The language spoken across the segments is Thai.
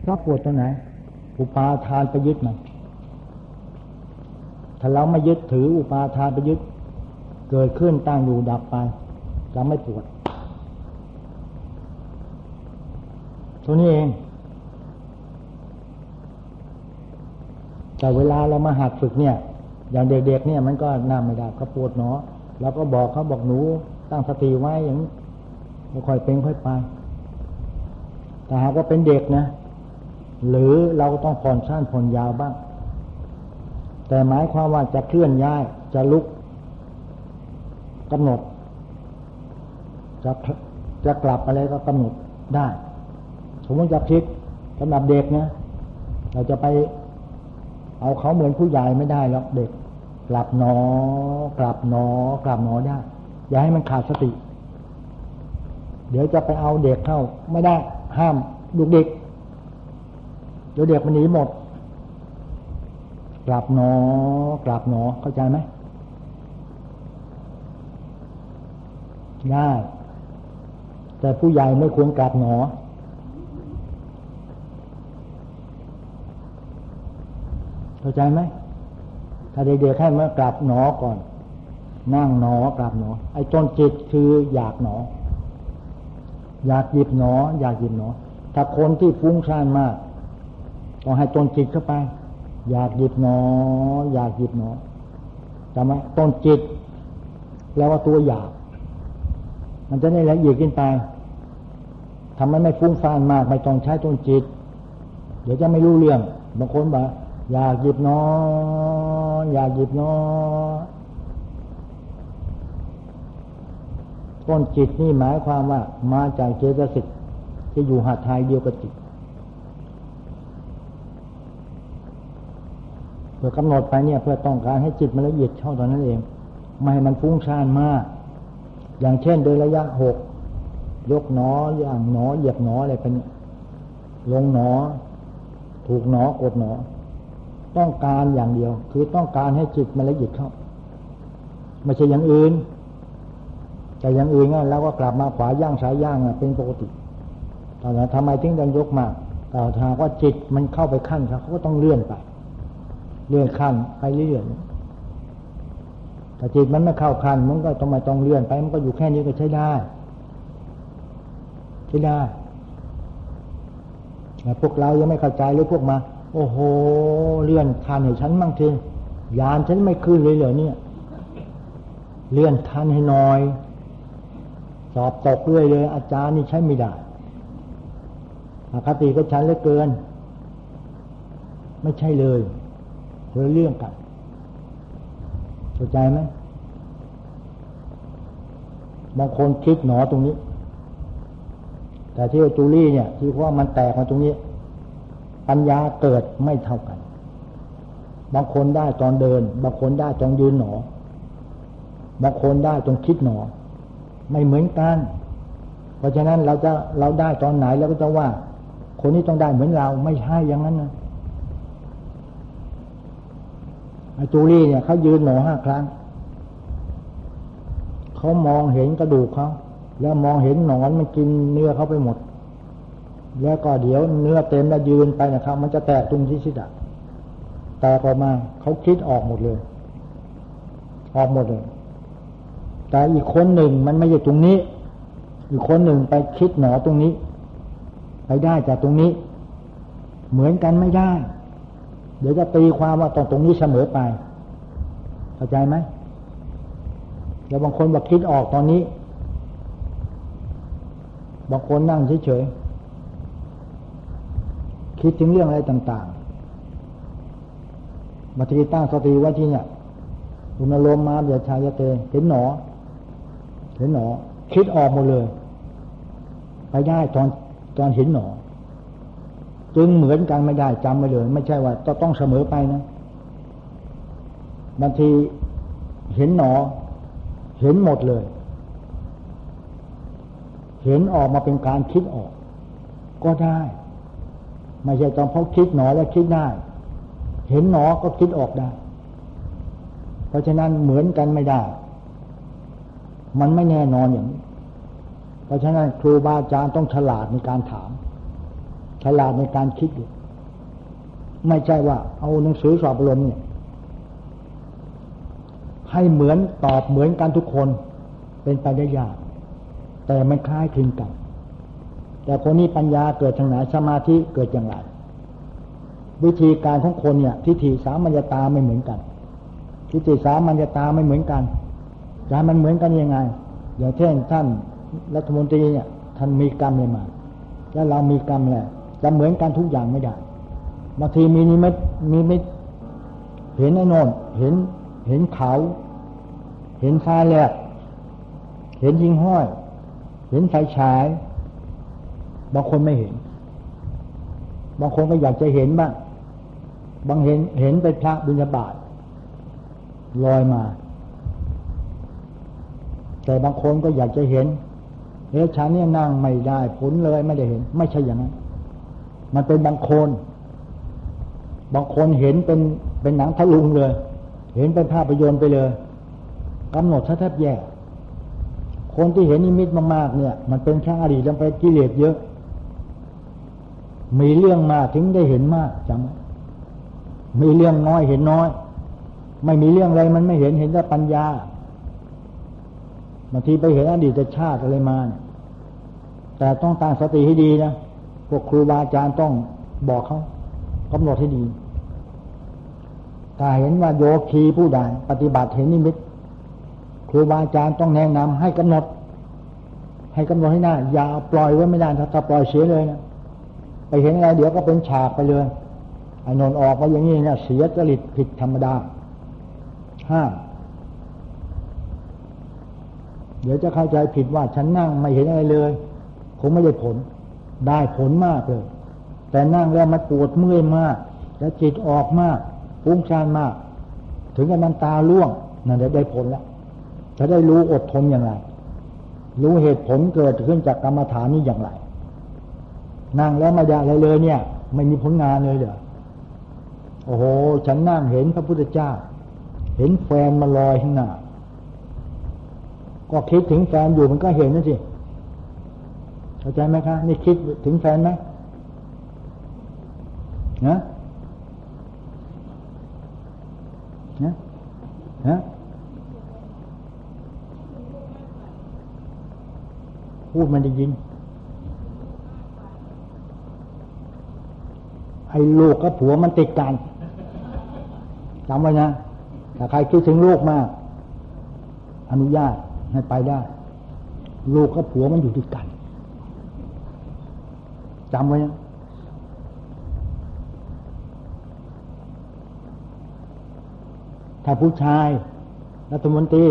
เพราะปวดตรงไหนอุปาทานไปยึดมันถ้าเราไม่ยึดถืออุปาทานไปยึด เกิดขึ้นตั้งอยู่ดับไปจะไม่ปวดตัวนี้เองแต่เวลาเรามาหัดฝึกเนี่ย อย่างเด็กๆเนี่ยมันก็น่าไม่ได้เขาปวดเนาะเราก็บอกเขาบอกหนูตั้งสติไว้อย่างนี้ค่อยเป็นค่อยไปแต่หากว่าเป็นเด็กนะ หรือเราต้องผ่อนสั้นผ่อนยาวบ้าง แต่หมายความว่าจะเคลื่อนย้ายจะลุกกำหนด จะจะกลับอะไรก็กำหนดได้ สมมติจะพลิกสำหรับเด็กนะเราจะไปเอาเขาเหมือนผู้ใหญ่ไม่ได้หรอกเด็ก กลับหนอ กลับหนอ กลับหนอได้ อย่าให้มันขาดสติ เดี๋ยวจะไปเอาเด็กเข้า ไม่ได้ห้ามลูกเด็ก เดี๋ยวเด็กมันหนีหมด กลับหนอ กลับหนอ เข้าใจไหมได้แต่ผู้ใหญ่ไม่ควรกลับหนอ เข้าใจไหมถ้าเด็กๆให้มากราบหนอก่อน นั่งหนอกราบหนอ ไอ้ต้นจิตคืออยากหนอ อยากหยิบหนอ อยากหยิบหนอ ถ้าคนที่ฟุ้งซ่านมาก ต้องให้ต้นจิตเข้าไป อยากหยิบหนอ อยากหยิบหนอจำไหมต้นจิต แล้วว่าตัวอยาก มันจะได้ละเอียดขึ้นไปทำให้ไม่ฟุ้งซ่านมากไม่ต้องใช้ต้นจิต เดี๋ยวจะไม่รู้เรื่องบางคนบอกอยากหยิบนออยากหยิบนอต้นจิตนี่หมายความว่ามาจากเจตสิกที่อยู่หาไทยเดียวกับจิตเพื่อกำหนดไปเนี่ยเพื่อต้องการให้จิตมันละเอียดเท่าตอนนั้นเอง ไม่ให้มันฟุ้งซ่านมาก อย่างเช่นโดยระยะหกยกหนออย่างหนอเหยียบหนออะไรเป็นลงหนอ ถูกหนอกดหนอ ต้องการอย่างเดียว คือต้องการให้จิตมันละเอียดเข้าไม่ใช่อย่างอื่นแต่อย่างอื่นเราก็กลับมาขวาย่างซ้ายย่างเป็นปกติแต่ทำไมถึงต้องยกมาแต่ถ้างว่าจิตมันเข้าไปขั้นครับเขาก็ต้องเลื่อนไป เลื่อนขั้นไปเรื่อยแต่จิตมันไม่เข้าขั้นมันก็ต้องมาต้องเลื่อนไป มันก็อยู่แค่นี้ก็ใช้ได้ใช้ได้พวกเรายังไม่เข้าใจหรือพวกมา โอ้โห เลื่อนคันให้ฉันมั่งทียานฉันไม่ขึ้นเลยเหรอเนี่ย เลื่อนคันให้น่อย สอบตกเรื่อยเลย อาจารย์นี่ใช้ไม่ได้อคติก็ฉันเหลือเกิน ไม่ใช่เลย เธอเรื่องกันเข้าใจไหมบางคนคิดหนอตรงนี้ แต่ที่จูลี่เนี่ยที่ว่ามันแตกมาตรงนี้ ปัญญาเกิดไม่เท่ากัน บางคนได้ตอนเดิน บางคนได้ตอนยืนหนอ บางคนได้ตอนคิดหนอ ไม่เหมือนกัน เพราะฉะนั้นเราจะเราได้ตอนไหนแล้วก็จะว่า คนนี้ต้องได้เหมือนเราไม่ใช่อย่างนั้นนะอา จูรี่เนี่ยเขายืนหนอห้าครั้งเขามองเห็นกระดูกเขาแล้วมองเห็นหนอนมันกินเนื้อเขาไปหมด แล้วก็เดี๋ยวเนื้อเต็มแล้วยืนไปนะครับ มันจะแตกตรงที่ชิดอะแตกออกมาเขาคิดออกหมดเลย ออกหมดเลย แต่อีกคนหนึ่งมันไม่ใช่ตรงนี้ อีกคนหนึ่งไปคิดหนอตรงนี้ ไปได้จากตรงนี้ เหมือนกันไม่ได้ เดี๋ยวจะตีความว่าตรงตรงนี้เสมอไป เข้าใจไหมแล้วบางคนบอกคิดออกตอนนี้ บางคนนั่งเฉยๆคิดถึงเรื่องอะไรต่างๆมาทีตั้งสติไว้ที่เนี่ยอุณลมมาเบียชายเตเห็นหนอ เห็นหนอ คิดออกหมดเลย ไปได้ตอนตอนเห็นหนอ จึงเหมือนกันไม่ได้จำไปเลย ไม่ใช่ว่าต้องเสมอไปนะบางทีเห็นหนอ เห็นหมดเลย เห็นออกมาเป็นการคิดออก ก็ได้ ไม่ใช่ต้องเพราะคิดหนอแล้วคิดได้ เห็นหนอก็คิดออกได้ เพราะฉะนั้นเหมือนกันไม่ได้ มันไม่แน่นอนอย่างนี้ เพราะฉะนั้นครูบาอาจารย์ต้องฉลาดในการถาม ฉลาดในการคิดอยู่ ไม่ใช่ว่า เอาหนังสือสอบรมเนี่ย ให้เหมือนตอบเหมือนกันทุกคน เป็นไปได้ยาก แต่มันคล้ายคลึงกัน แต่คนนี้ปัญญาเกิดทางไหนสมาธิเกิดอย่างไร วิธีการของคนเนี่ยทิฏฐิสามัญตาไม่เหมือนกันทิฏฐิสามัญตาไม่เหมือนกันการมันเหมือนกันยังไงอย่างเช่นท่านรัฐมนตรีเนี่ยท่านมีกรรมเลยมา แล้วเรามีกรรมแหละ จะเหมือนกันทุกอย่างไม่ได้บางทีมีนิมิตมีมิตเห็นไอ้นอนเห็นเห็นเขา เห็นฟ้าแลบเห็นยิงห้อย เห็นไฟฉาย บางคนไม่เห็น บางคนก็อยากจะเห็นบ้างบางเห็นเห็นเป็นพระบุญญาบาตลอยมา แต่บางคนก็อยากจะเห็นเฮ้ฉันเนี่ยนั่งไม่ได้ผลเลยไม่ได้เห็น ไม่ใช่อย่างนั้น มันเป็นบางคน บางคนเห็นเป็นเป็นหนังทะลุงเลย เห็นเป็นภาพยนตร์ไปเลยกำหนดแทบแย่ คนที่เห็นนิมิตมากๆเนี่ย มันเป็นช่างอดีตแล้วไปกิเลสเยอะ มีเรื่องมากถึงได้เห็นมากจำมีเรื่องน้อยเห็นน้อย ไม่มีเรื่องอะไรมันไม่เห็นเห็นแต่ปัญญาบางทีไปเห็นอดีตชาติอะไรมาเนี่ยแต่ต้องตั้งสติให้ดีนะ พวกครูบาอาจารย์ต้องบอกเขากำหนดให้ดี ถ้าเห็นว่าโยคีผู้ใดปฏิบัติเห็นนิมิต ครูบาอาจารย์ต้องแนะนำให้กำหนด ให้กำหนดให้ได้าอย่าปล่อยไว้ไม่ได้ถ้าปล่อยเสียเลยนะไปเห็นอะไรเดี๋ยวก็เป็นฉากไปเลยไอ้นนออกมาอย่างนี้เนี่ยเสียจริตผิดธรรมดาห้ามเดี๋ยวจะเข้าใจผิดว่าฉันนั่งไม่เห็นอะไรเลย คงไม่ได้ผล ได้ผลมากเลย แต่นั่งแล้วมันปวดเมื่อยมาก แล้วจิตออกมากฟุ้งซ่านมาก ถึงกับมันตาล่วงนั่นได้ได้ผลแล้วจะได้รู้อดทนอย่างไร รู้เหตุผลเกิดขึ้นจากกรรมฐานนี้อย่างไร นั่งแล้วไม่ได้อะไรเลยเนี่ย ไม่มีผลงานเลยเด้อโอ้โห ฉันนั่งเห็นพระพุทธเจ้า เห็นแฟนมาลอยข้างหน้าก็คิดถึงแฟนอยู่มันก็เห็นนั่นสิ เข้าใจไหมคะนี่คิดถึงแฟนไหมนะนะนะพูดมันได้ยิน ไอ้ลูกกับผัวมันติดกันจำไว้นะ ถ้าใครคิดถึงลูกมาก อนุญาตให้ไปได้ ลูกกับผัวมันอยู่ด้วยกัน จำไว้ถ้าผู้ชายรัฐมนตรี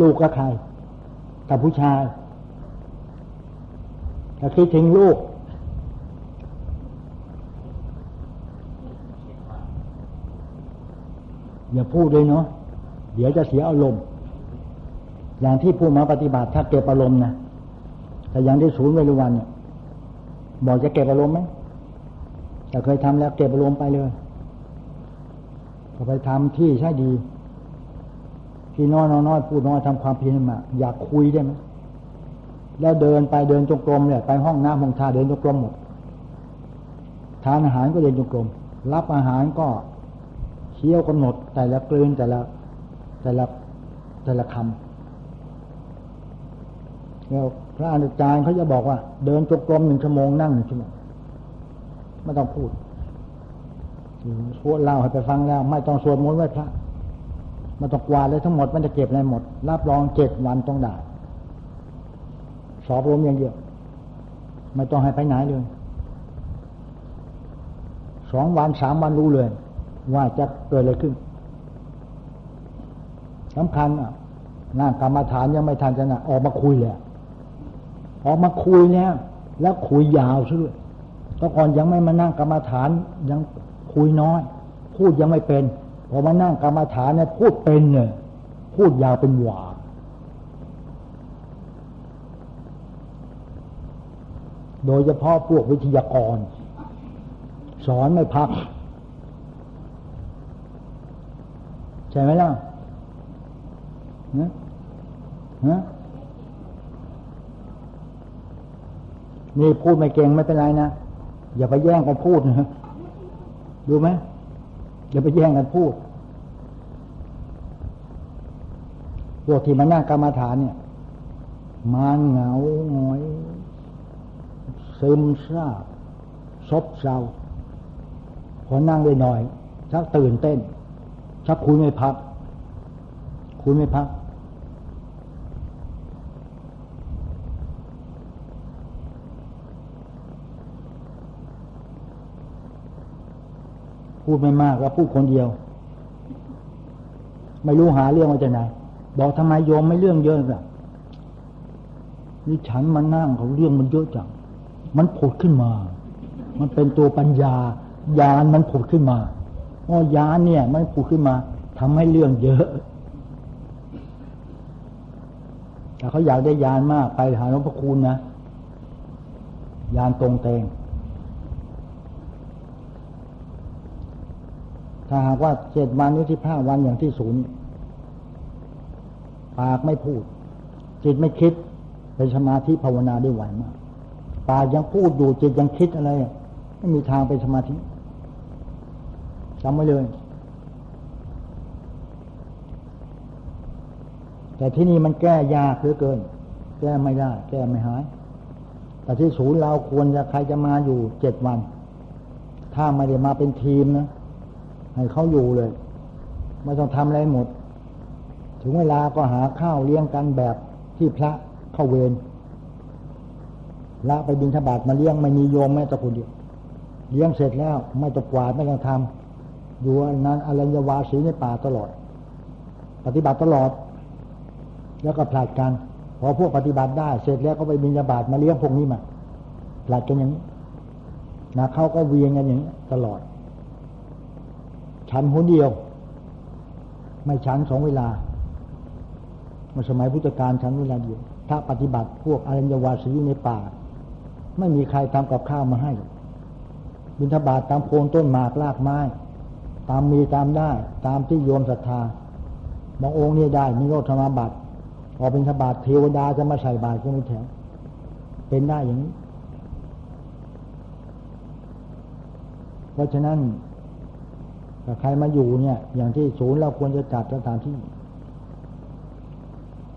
ลูกก็ใครถ้าผู้ชายถ้าคิดถึงลูก อย่าพูดเลยเนาะเดี๋ยวจะเสียอารมณ์ อย่างที่ผู้มาปฏิบัติถ้าเก็บอารมณ์นะแต่อย่างที่ศูนย์เวรุวันเนี่ย บอกจะเก็บอารมณ์ไหมแต่เคยทำแล้วเก็บอารมณ์ไปเลยก็ไปทำที่ใช่ดี ที่น้อยน้อยพูดน้อยทำความเพียรมาอยากคุยได้ไหมแล้วเดินไปเดินจงกรมเนี่ยไปห้องน้ำห้องท่าเดินจงกรมหมดทานอาหารก็เดินจงกรมรับอาหารก็เคี้ยวกำหนดแต่ละกลืนแต่ละแต่ละแต่ละคำแล้ว พระอาจารย์เขาจะบอกว่า เดินจงกรมหนึ่งชั่วโมงนั่งหนึ่งชั่วโมงไม่ต้องพูดสวดเล่าให้ไปฟังแล้ว ไม่ต้องสวดมนต์ไว้พระมาต้องกวาดเลยทั้งหมดมันจะเก็บอะไรหมด รับรองเจ็ดวันต้องได้สอบรมอย่างเดียวไม่ต้องให้ไปไหนเลยสองวันสามวันรู้เลย ว่าจะเกิดอะไรขึ้นสำคัญอะนั่งกรรมฐานยังไม่ทันจะนะออกมาคุยเลย ออกมาคุยแล้ว แล้วคุยยาวซะด้วยตก่อนยังไม่มานั่งกรรมฐานยังคุยน้อย พูดยังไม่เป็น พอมานั่งกรรมฐานเนี่ยพูดเป็นเนี่ยพูดยาวเป็นหวาโดยเฉพาะพวกวิทยากร สอนไม่พัก ใช่ไหมล่ะนะฮะ นี่พูดไม่เก่งไม่เป็นไรนะ อย่าไปแย่งกันพูดนะดูไหมอย่าไปแย่งกันพูดพวกที่มานั่งกรรมาฐานเนี่ยมันเหงาหงอยซึมซาบซบเซาพอนั่งได้หน่อยชักตื่นเต้นชักคุยไม่พัก คุยไม่พัก พูดไม่มากแล้วพูดคนเดียว ไม่รู้หาเรื่องมาจากไหนบอกทำไมโยมไม่เรื่องเยอะล่ะนี่ฉันมานั่งเขาเรื่องมันเยอะจังมันผุดขึ้นมา มันเป็นตัวปัญญายานมันผุดขึ้นมาอ๋อยานเนี่ย มันผุดขึ้นมาทำให้เรื่องเยอะแต่เขาอยากได้ยานมากไปหาหลวงพ่อคูณนะยานตรงเตง ถ้าหากว่าเจ็ดวันนี้ที่ห้าวันอย่างที่ศูนย์ปากไม่พูด จิตไม่คิดเป็นสมาธิภาวนาได้ไหวมากปากยังพูดอยู่จิตยังคิดอะไรไม่มีทางเป็นสมาธิจำไว้เลย แต่ที่นี่มันแก้ยากเหลือเกิน แก้ไม่ได้ แก้ไม่หาย แต่ที่ศูนย์เราควรจะใครจะมาอยู่เจ็ดวัน ถ้าไม่ได้มาเป็นทีมนะ ให้เขาอยู่เลย ไม่ต้องทำอะไรหมด ถึงเวลาก็หาข้าวเลี้ยงกันแบบที่พระเข้าเวรละไปบินทบาทมาเลี้ยงไม่มีโยมแม้แต่คนเดียวเลี้ยงเสร็จแล้ว ไม่ต้องกวาดไม่ต้องทำอยู่นั้นอรัญญวาสีในป่าตลอด ปฏิบัติตลอด แล้วก็ผลัดกันพอพวกปฏิบัติได้เสร็จแล้วก็ไปบินทบาทมาเลี้ยงพวกนี้มาผลัดกันอย่างนี้นะเขาก็เวียงกันอย่างนี้ตลอด ฉันหนเดียว ไม่ฉันสองเวลาเมื่อสมัยพุทธกาลฉันเวลาเดียวถ้าปฏิบัติพวกอรัญญวาสีในป่า ไม่มีใครทำกับข้าวมาให้ บิณฑบาตตามโคนต้นหมากลากไม้ ตามมีตามได้ ตามที่โยมศรัทธาบางองค์นี่ได้มีโรธรรมบัตรพอบิณฑบาตเทวดาจะมาใส่บาตรก็ไม่แถว เป็นได้อย่างนี้ เพราะฉะนั้น ถ้าใครมาอยู่เนี่ย อย่างที่ศูนย์เราควรจะจัดสถานที่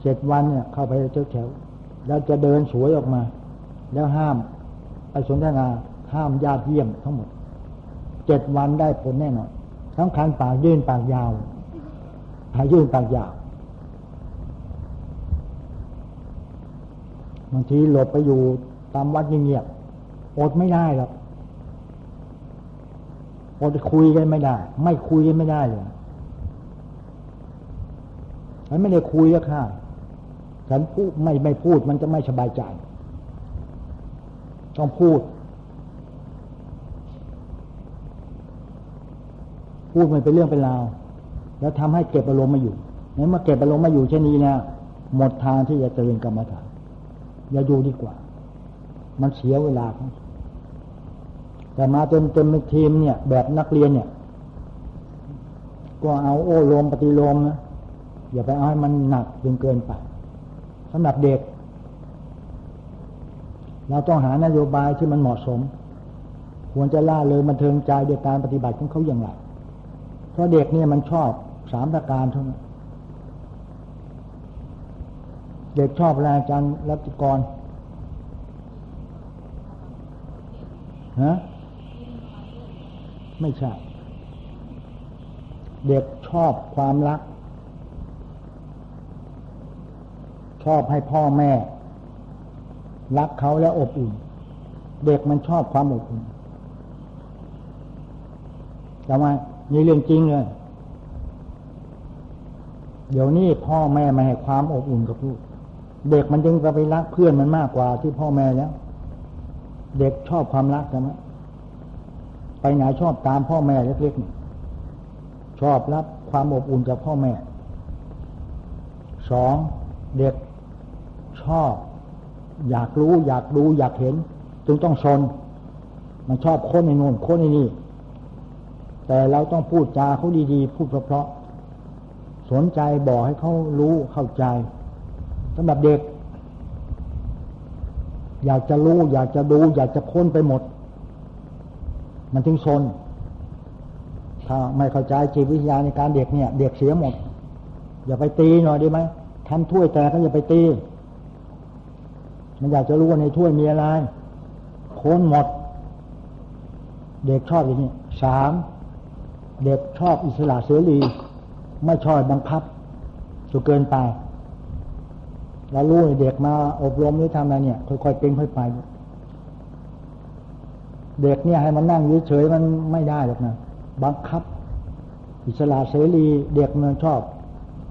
เจ็ดวันเนี่ย เข้าไปเจ้าแถว แล้วจะเดินสวยออกมา แล้วห้ามไปสนทนาห้ามญาติเยี่ยมทั้งหมดเจ็ดวันได้ผลแน่นอนทั้งคันปากยื่นปากยาวปากยื่นปากยาวบางทีหลบไปอยู่ตามวัดเงียบๆอดไม่ได้หรอก พอดคุยกันไม่ได้ ไม่คุยกันไม่ได้เลยมันไม่ได้คุยก็ค่ะฉันพูดไม่ไม่พูดมันจะไม่สบายใจ ต้องพูด พูดมันเป็นเรื่องเป็นราว แล้วทำให้เก็บอารมณ์มาอยู่นั้นเมื่อเก็บอารมณ์มาอยู่เช่นนี้นะหมดทางที่จะเจริญกรรมฐานอย่าอยู่ดีกว่า มันเสียเวลาครับ แต่มาเต็มเต็มทีมเนี่ย แบบนักเรียนเนี่ย ก็เอาโอ้ลมปฏิโลมนะอย่าไปเอาให้มันหนักจนเกินไปสำหรับเด็ก เราต้องหานโยบายที่มันเหมาะสม ควรจะล่าเลยมันเทิงใจด้วยการปฏิบัติของเขาอย่างไร เพราะเด็กเนี่ยมันชอบสามประการเท่านั้นเด็กชอบอะไรอาจารย์รัติกรฮะ ไม่ใช่ เด็กชอบความรัก ชอบให้พ่อแม่ รักเขาและอบอุ่น เด็กมันชอบความอบอุ่นจำไว้นี่เรื่องจริงเลยเดี๋ยวนี้พ่อแม่ไม่ให้ความอบอุ่นกับลูก เด็กมันจึงจะไปรักเพื่อนมันมากกว่าที่พ่อแม่แล้ว เด็กชอบความรักใช่ไหม ไปไหนชอบตามพ่อแม่เล็กๆชอบรับความอบอุ่นจากพ่อแม่ สองเด็กชอบ อยากรู้ อยากดูอยากเห็น จึงต้องชนมันชอบค้นในโน่นค้นในนี่ แต่เราต้องพูดจาเขาดีๆ พูดเพราะๆสนใจบอกให้เขารู้เข้าใจสำหรับเด็ก อยากจะรู้ อยากจะดู อยากจะค้นไปหมด มันถึงซนถ้าไม่เข้าใจจิตวิทยาในการเด็กเนี่ย เด็กเสียหมด อย่าไปตีหน่อยด้ไหมทำถ้วยแตกก็อย่าไปตี มันอยากจะรู้ว่าในถ้วยมีอะไรโค้นหมด เด็กชอบอย่างนี้สามเด็กชอบอิสระเสรี ไม่ชอบบังคับสุเกินไป แล้วรู้เด็กมาอบรมหรือทำอะไรเนี่ย ค่อยๆเป็นค่อยไป เด็กเนี่ยให้มันนั่งเฉยๆมันไม่ได้หรอกนะบังคับ อิสระเสรีเด็กมันชอบ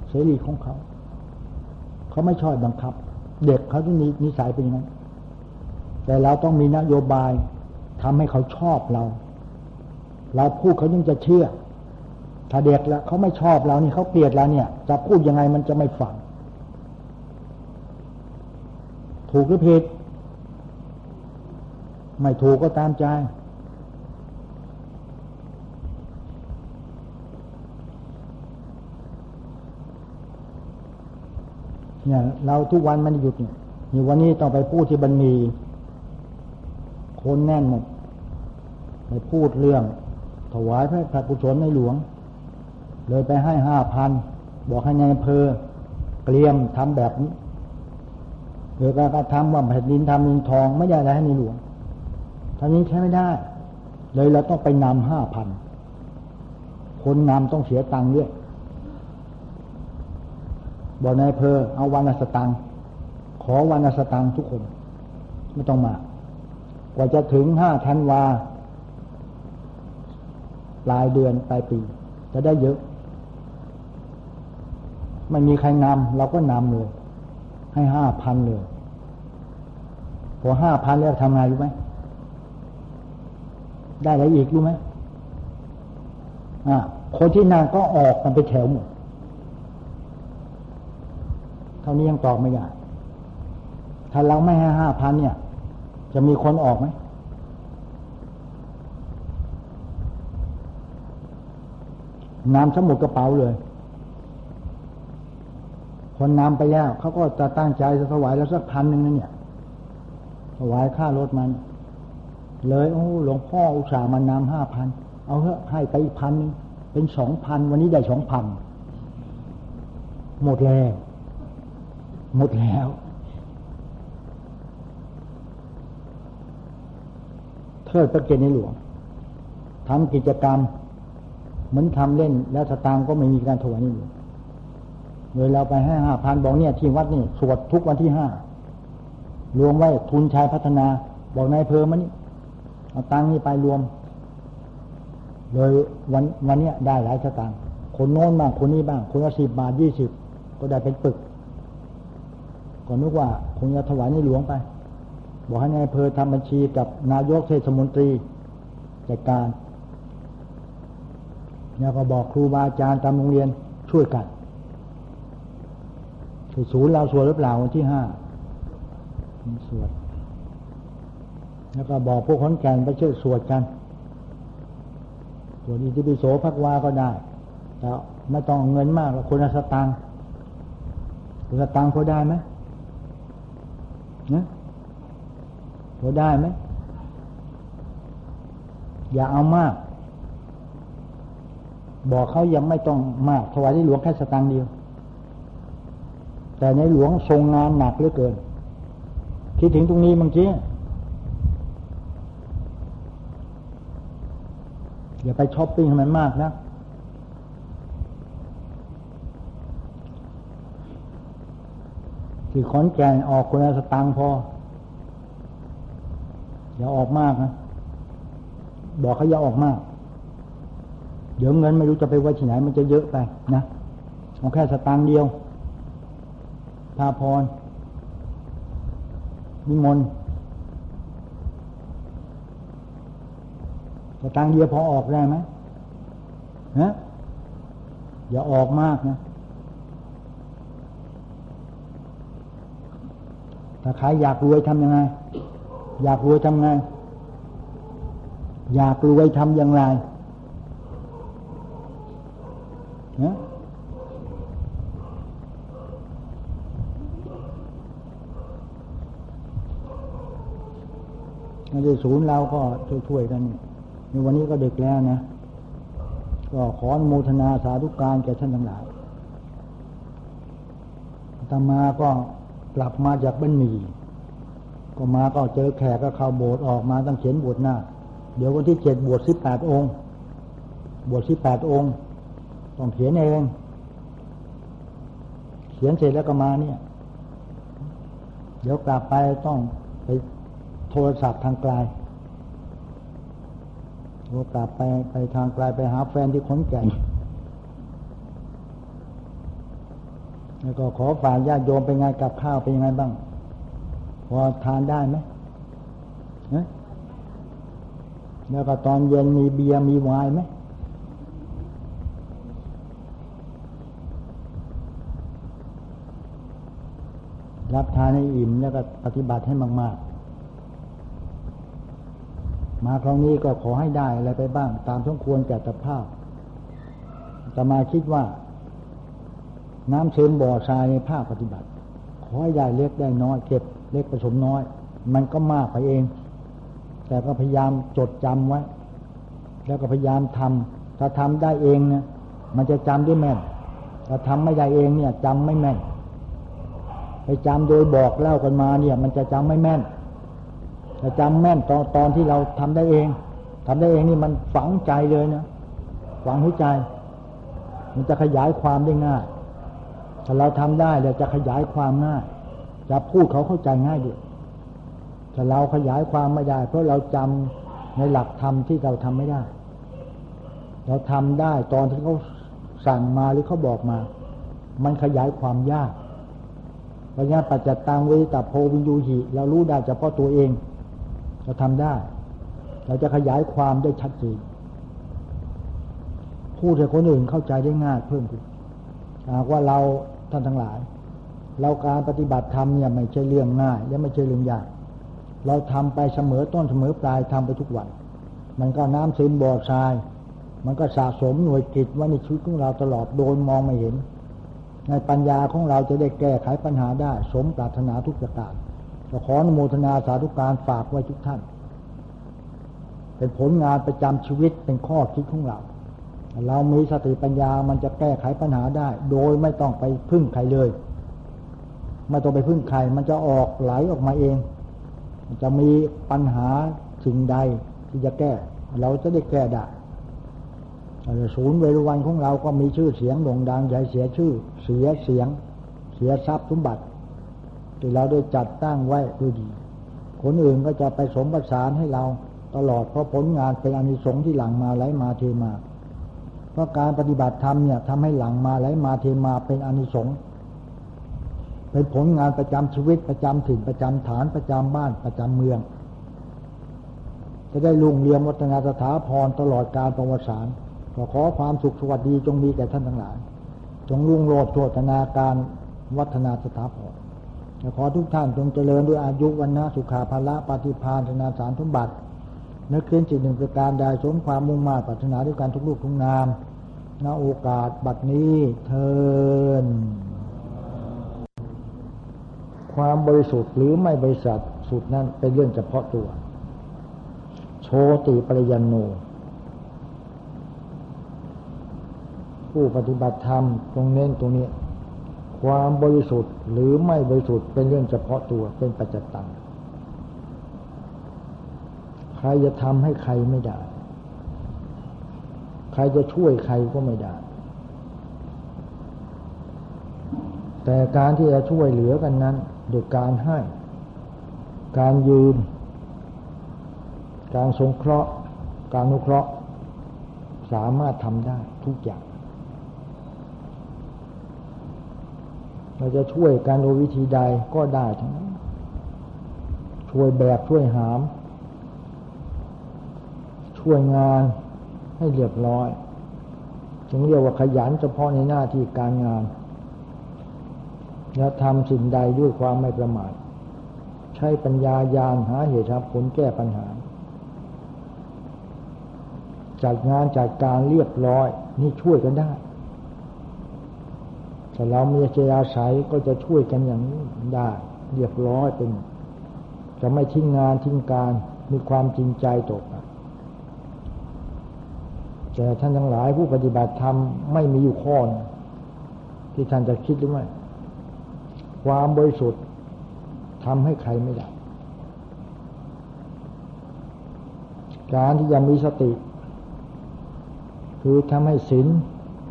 เสรีของเขา เขาไม่ชอบบังคับ เด็กเขาที่มีนิสัยเป็นอย่างนั้น แต่เราต้องมีนโยบายทำให้เขาชอบเรา เราพูดเขายิ่งจะเชื่อ ถ้าเด็กแล้วเขาไม่ชอบเรานี่เขาเกลียดเราเนี่ย จะพูดยังไงมันจะไม่ฟัง ถูกหรือผิด ไม่ถูกก็ตามใจ เนี่ย เราทุกวันมันหยุดเนี่ยนี่วันนี้ต้องไปพูดที่บันมี คนแน่นหมดไปพูดเรื่อง ถวายพระพระกุศลในหลวง เลยไปให้ห้าพัน บอกให้ในอำเภอ เกลียมทำแบบนี้เดี๋ยวก็ทำว่าแผ่นดินทำดินทอง ไม่ได้อะไรให้ในหลวง ท่านี้ใช้ไม่ได้ เลยเราต้องไปนำห้าพัน คนนำต้องเสียตังค์ด้วยบอกนายเพอเอาวันละสตังค์ขอวันละสตังค์ทุกคน ไม่ต้องมา กว่าจะถึงห้าธันวาปลายเดือนปลายปี จะได้เยอะ ไม่มีใครนำเราก็นำเลย ให้ห้าพันเลย พอห้าพันแล้วทำไงรู้ไหม ได้อะไรอีกรู้ไหมอ่าคนที่นั่งก็ออกกันไปแถวหมดเท่านี้ยังตอบไม่ได้ถ้าเราไม่ให้ห้าพันเนี่ย จะมีคนออกไหมน้ำสมุดกระเป๋าเลย คนนำไปแล้วเขาก็จะตั้งใจจะถวายแล้วสักพันหนึ่งนั่นเนี่ยถวายค่ารถมัน เลยโอ้หลวงพ่ออุตส่าห์มานำห้าพันเอาเถอะให้ไปอีกพันนึงเป็นสองพันวันนี้ได้สองพันหมดแล้ว หมดแล้ว เทิดพระเกียรติในหลวงทำกิจกรรม เหมือนทำเล่น แล้วสตางค์ก็ไม่มีการถวายนี่เลยเราไปให้ห้าพันบอกเนี่ยที่วัดนี่สวดทุกวันที่ห้ารวมไว้ทุนชายพัฒนา บอกนายเพอมานี่ เอาตังนี่ไปรวม เลยวันวันนี้ได้หลายสตางค์คนโน้นบ้างคนนี้บ้าง คนละสิบบาทยี่สิบก็ได้เป็นปึกก็นึกว่าคงจะถวายในหลวงไป บอกให้นายเพอทำบัญชีกับนายกเทศมนตรีจัดการเนี่ยก็บอกครูบาอาจารย์ตามโรงเรียนช่วยกันคือศูนย์เราสวดหรือเปล่าวันที่ห้าสวด แล้วก็บอกพวกคนแก่นไปช่วยสวดกันสวดอิติปิโสพักวาก็ได้แต่ไม่ต้องเงินมากคนละสตังค์คนละสตังค์พอได้ไหมนะพอได้ไหมอย่าเอามาก บอกเขายังไม่ต้องมากถวายที่หลวงแค่สตางค์เดียว แต่ในหลวงทรงงานหนักเหลือเกิน คิดถึงตรงนี้บางที อย่าไปช้อปปิ้งให้มันมากนะที่ขอนแก่นออกคนละสตังค์พอ อย่าออกมากนะบอกเขาอย่าออกมาก เดี๋ยวเงินไม่รู้จะไปไว้ที่ไหน มันจะเยอะไปนะเอาแค่สตังค์เดียวพาพรนิมนต์ สตังค์เดียวพอออกได้ไหมฮะอย่าออกมากนะ ถ้าใครอยากรวยทำยังไง อยากรวยทำไง อยากรวยทำอย่างไรนะในศูนย์เราก็ช่วยๆกัน ในวันนี้ก็ดึกแล้วนะ ก็ขออนุโมทนาสาธุการแก่ท่านทั้งหลายตามาก็กลับมาจากบ้านหมี่ก็มาก็เจอแขกก็เข้าโบสถ์ออกมาตั้งเขียนบวชหน้า เดี๋ยววันที่เจ็ดบวชสิบแปดองค์ บวชสิบแปดองค์ ต้องเขียนเอง เขียนเสร็จแล้วก็มาเนี่ย เดี๋ยวกลับไปต้องไปโทรศัพท์ทางไกล โทรกลับไปไปทางไกลไปหาแฟนที่ขนแก่นแล้วก็ขอฝากญาติโยมเป็นไงกับข้าวเป็นยังไงบ้าง พอทานได้ไหมนะแล้วก็ตอนเย็นมีเบียร์มีไวน์ไหมรับทานให้อิ่มแล้วก็ปฏิบัติให้มาก ๆ มาครั้งนี้ก็ขอให้ได้อะไรไปบ้าง ตามสมควรแก่สภาพจะมาคิดว่า น้ำเชิญบ่อทรายในภาคปฏิบัติ ขอให้ได้เล็กได้น้อยเก็บเล็กผสมน้อย มันก็มากไปเอง แต่ก็พยายามจดจำไว้ แล้วก็พยายามทำถ้าทำได้เองเนี่ยมันจะจำได้แม่นถ้าทำไม่ได้เองเนี่ยจำไม่แม่นไปจำโดยบอกเล่ากันมาเนี่ย มันจะจำไม่แม่น จำแม่นตอนตอนที่เราทำได้เองทำได้เองนี่มันฝังใจเลยนะฝังหัวใจ มันจะขยายความได้ง่ายถ้าเราทำได้เราจะขยายความง่ายจะพูดเขาเข้าใจง่ายดีถ้าเราขยายความไม่ได้ เพราะเราจำในหลักธรรมที่เราทำไม่ได้ เราทำได้ตอนที่เขาสั่งมาหรือเขาบอกมา มันขยายความยากเพราะงั้นปัจจตังเวตาโพวินยูหิ เรารู้ได้เฉพาะตัวเอง เราทำได้ เราจะขยายความได้ชัดเจนพูดให้คนอื่นเข้าใจได้ง่ายเพิ่มขึ้นหากว่าเราท่านทั้งหลาย เราการปฏิบัติธรรมเนี่ยไม่ใช่เรื่องง่าย และไม่ใช่เรื่องยาก เราทำไปเสมอต้นเสมอปลายทำไปทุกวัน มันก็น้ำซึมบ่อทราย มันก็สะสมหน่วยกิจไว้ในชีวิตของเราตลอดโดนมองไม่เห็น ในปัญญาของเราจะได้แก้ไขปัญหาได้ สมปรารถนาทุกประการ ก็ขออนุโมทนาสาธุการฝากไว้ทุกท่าน เป็นผลงานประจำชีวิตเป็นข้อคิดของเรา เรามีสติปัญญามันจะแก้ไขปัญหาได้ โดยไม่ต้องไปพึ่งใครเลย ไม่ต้องไปพึ่งใคร มันจะออกไหลออกมาเอง มันจะมีปัญหาสิ่งใดที่จะแก้ เราจะได้แก้ได้ศูนย์เวรุวันของเราก็มีชื่อเสียงโด่งดังใหญ่เสียชื่อ เสียเสียง เสียทรัพย์สมบัติ ที่เราได้จัดตั้งไว้ด้วยดี คนอื่นก็จะไปสมประสานให้เราตลอดเพราะผลงานเป็นอนิสงส์ที่หลังมาไหลมาเทมา เพราะการปฏิบัติธรรมเนี่ยทำให้หลังมาไหลมาเทมาเป็นอนิสงส์เป็นผลงานประจำชีวิตประจำถิ่นประจำฐานประจำบ้านประจำเมือง จะได้ลุงเรียมวัฒนาสถาพรตลอดการประวัติศาสตร์ก็ขอความสุขสวัสดีจงมีแก่ท่านทั้งหลาย จงรุ่งโรจน์โชตนาการวัฒนาสถาพร ขอทุกท่านจงเจริญด้วยอายุวันนะสุขาภละปฏิภาณธนาสารทุบัตินึกขึ้นจิตหนึ่งประการใดสมความมุ่งมา่ปรารถนาด้วยการทุกลูกทุกนามณโอกาสบัดนี้เทินความบริสุทธิ์หรือไม่บริสุทธิ์สุดนั้นเป็นเรื่องเฉพาะตัว โชติปริยันโน ผู้ปฏิบัติธรรมตรงเน้นตรงนี้ ความบริสุทธิ์หรือไม่บริสุทธิ์เป็นเรื่องเฉพาะตัวเป็นปัจจตังใครจะทำให้ใครไม่ได้ ใครจะช่วยใครก็ไม่ได้ แต่การที่จะช่วยเหลือกันนั้นโดยการให้ การยืม การสงเคราะห์ การนุเคราะห์ สามารถทำได้ทุกอย่าง เราจะช่วยการโดยวิธีใดก็ได้ทั้งนั้นช่วยแบบช่วยหาม ช่วยงานให้เรียบร้อยจึงเรียกว่าขยันเฉพาะในหน้าที่การงาน และทำสิ่งใดด้วยความไม่ประมาทใช้ปัญญายานหาเหตุผลแก้ปัญหา จัดงานจัดการเรียบร้อย นี่ช่วยกันได้ แต่เรามีเจอาศัยก็จะช่วยกันอย่างนี้ได้ เรียบร้อยเป็น จะไม่ทิ้งงานทิ้งการมีความจริงใจตกแต่ท่านทั้งหลายผู้ปฏิบัติธรรมไม่มีอยู่ข้อนที่ท่านจะคิดหรือไม่ความบริสุทธิ์ทำให้ใครไม่ได้ การที่จะมีสติ คือทำให้ศีล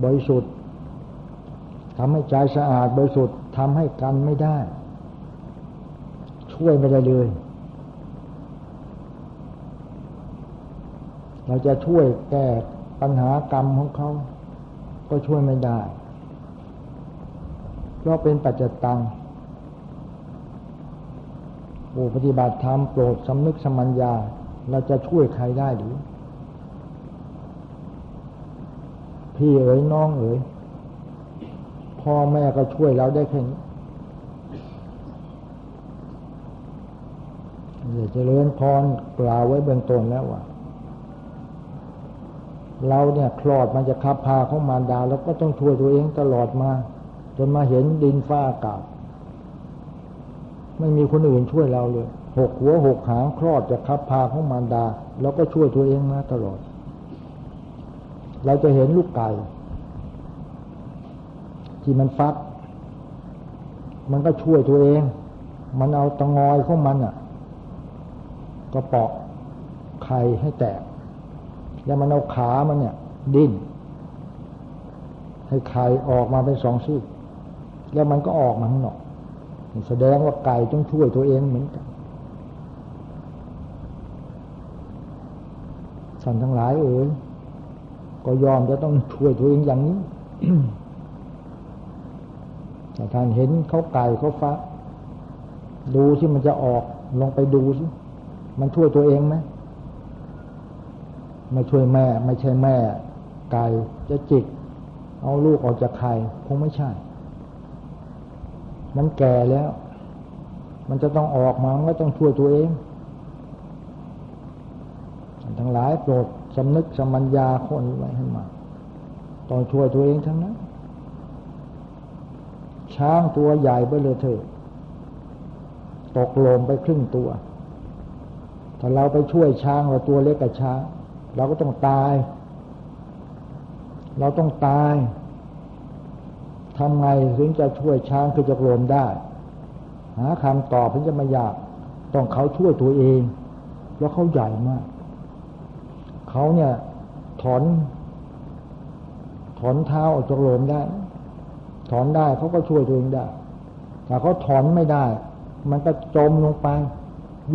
บริสุทธิ์ ทำให้ใจสะอาดบริสุทธิ์ทำให้กันไม่ได้ ช่วยไม่ได้เลย เราจะช่วยแก้ปัญหากรรมของเขา ก็ช่วยไม่ได้เพราะเป็นปัจจตังผู้ปฏิบัติธรรมโปรดสำนึกสมัญญา เราจะช่วยใครได้หรือ พี่เอ๋ยน้องเอ๋ย พ่อแม่ก็ช่วยเราได้แค่นี้เดี๋ยวจะเลื่อนพรกล่าวไว้เบื้องต้นแล้วว่า เราเนี่ยคลอดมันจะขับพาเข้ามารดาแล้วก็ต้องช่วยตัวเองตลอดมา จนมาเห็นดินฟ้าอากาศไม่มีคนอื่นช่วยเราเลยหกหัวหกหางคลอดจะขับพาของมารดาเราก็ช่วยตัวเองมาตลอด เราจะเห็นลูกไก่ ที่มันฟัก มันก็ช่วยตัวเอง มันเอาตะงอยของมันอะ ก็เปาะไข่ให้แตก แล้วมันเอาขามันเนี่ย ดิ้น ให้ไข่ออกมาเป็นสองซี่ แล้วมันก็ออกมาข้างนอกแสดงว่าไก่ต้องช่วยตัวเองเหมือนกันสันทั้งหลายเอ๋ยก็ยอมจะต้องช่วยตัวเองอย่างนี้ แต่ท่านเห็นเขาไก่เขาฟ้า ดูที่มันจะออกลงไปดูสิมันช่วยตัวเองไหมไม่ช่วยแม่ ไม่ใช่แม่ ไก่จะจิก เอาลูกออกจากไข่คงไม่ใช่ มันแก่แล้ว มันจะต้องออกมามันก็ต้องช่วยตัวเองทั้งหลายโปรดสำนึกสมัญญาคนไว้ให้มาต้องช่วยตัวเองทั้งนั้น ช้างตัวใหญ่ไปเลยเถอตกลมไปครึ่งตัว ถ้าเราไปช่วยช้างเราตัวเล็กกับช้าง เราก็ต้องตาย เราต้องตายทำไงถึงจะช่วยช้างคือจะโกรมได้ หาคำตอบถึงจะม่ยาก ต้องเขาช่วยตัวเอง แล้วเขาใหญ่มาก เขาเนี่ย ถอน ถอนเท้าออกจากโลมได้ ถอนได้เขาก็ช่วยตัวเองได้ แต่เขาถอนไม่ได้ มันก็จมลงไป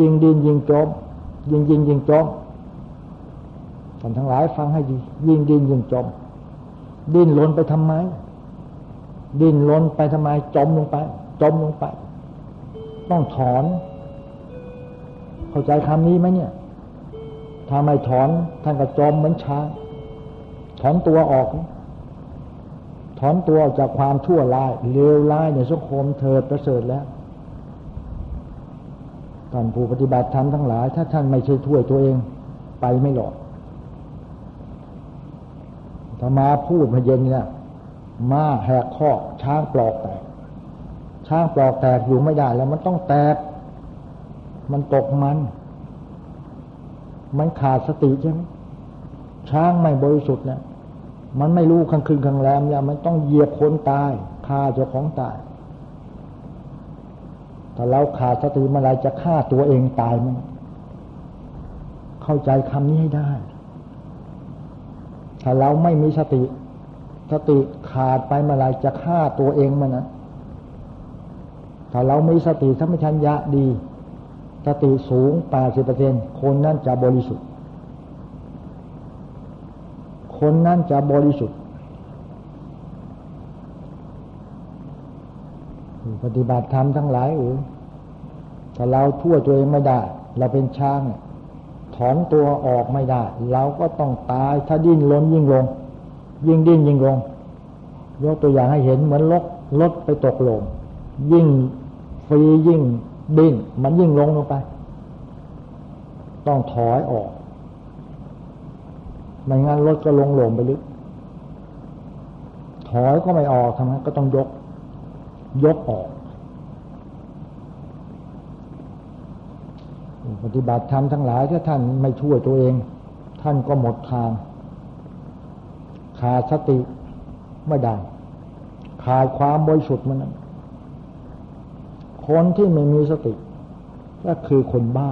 ยิงดินยิงจม ยิงยิงยิงจมท่านทั้งหลายฟังให้ดี ยิงดินยิงจม ดินล้นไปทำไม ดินล้นไปทำไม จมลงไป จมลงไป ต้องถอน เข้าใจคำนี้ไหมเนี่ยถ้าไม่ถอนท่านก็จมเหมือนช้าง ถอนตัวออกถ อนตัวออกจากความชั่วร้ายเลวร้ายในสังคมเถิดประเสริฐแล้วท่านผู้ปฏิบัติธรรมทั้งหลาย ถ้าท่านไม่ใช่ช่วยตัวเองไปไม่หลอดถ้ามาพูดมาเย็นเนี่ยมาแหกข้อช้างปลอกแตก ช้างปลอกแตกอยู่ไม่ได้แล้วมันต้องแตก มันตกมัน มันขาดสติใช่ไหมช้างไม่บริสุทธิ์เนี่ย มันไม่รู้ข้างคืนข้างแรมเนี่ยมันต้องเหยียบคนตายฆ่าเจ้าของตาย ถ้าเราขาดสติเมื่อไรจะฆ่าตัวเองตายมั้งเข้าใจคำนี้ให้ได้ ถ้าเราไม่มีสติ สติขาดไปเมื่อไรจะฆ่าตัวเองมันนะถ้าเรามีสติสัมปชัญญะดี สติสูงแปดสิบเปอร์เซ็นคนนั้นจะบริสุทธิ์ คนนั้นจะบริสุทธิ์ปฏิบัติธรรมทั้งหลายเออถ้าเราทั่วตัวเองไม่ได้ เราเป็นช้างถอนตัวออกไม่ได้ เราก็ต้องตายถ้าดิ้นล้นยิ่งลง ยิ่งดิ้นยิ่งลง ยกตัวอย่างให้เห็นเหมือนรถรถไปตกลง ยิ่งฟรียิ่งดิ้นมันยิ่งลงลงไป ต้องถอยออก ไม่งั้นรถก็ลงหลงไปลึก ถอยก็ไม่ออกทำไมก็ต้องยก ยกออก ปฏิบัติธรรมทั้งหลายถ้าท่านไม่ช่วยตัวเอง ท่านก็หมดทาง ขาดสติไม่ได้ ขาดความบริสุทธิ์มันนั้นคนที่ไม่มีสติ ก็คือคนบ้า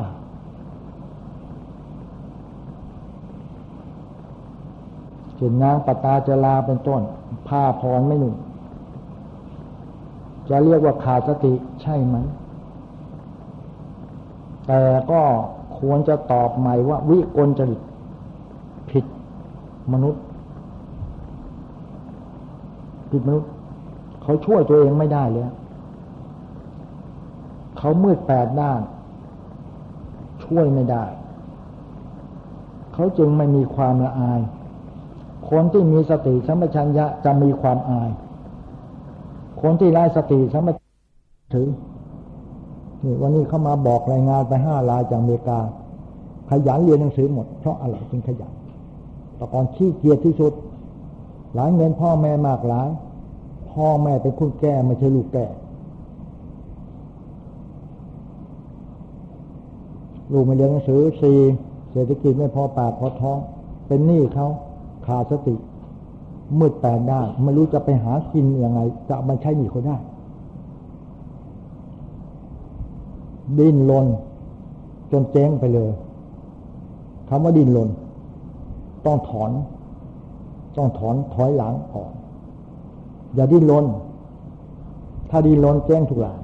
เช่นนางปตาจลาเป็นต้นผ้าพรไม่หนุ่มจะเรียกว่าขาดสติใช่ไหมแต่ก็ควรจะตอบใหม่ว่าวิกลจริตผิดมนุษย์ ผิดมนุษย์ เขาช่วยตัวเองไม่ได้เลยเขามืดแปดด้าน ช่วยไม่ได้ เขาจึงไม่มีความละอาย คนที่มีสติสัมปชัญญะจะมีความอาย คนที่ไร้สติสัมปถือนี่วันนี้เขามาบอกรายงานไปห้าลายจากอเมริกา ขยันเรียนหนังสือหมด เพราะอะไรจึงขยันแต่ก่อนขี้เกียจที่สุด หลายเงินพ่อแม่มากหลาย พ่อแม่เป็นคนแก่ไม่ใช่ลูกแก่ลูกไม่เรียนหนังสือสี่เศรษฐกิจไม่พอปากพอท้อง เป็นหนี้เขา ขาดสติ มืดแปดด้ไม่รู้จะไปหากินยังไง จะมาใช้หนี้เขาได้ ดิ้นรนจนเจ๊งไปเลยคำว่าดิ้นรนต้องถอน ต้องถอนถอยหลังออก อย่าดิ้นรนถ้าดิ้นรนเจ๊งทุกหลาย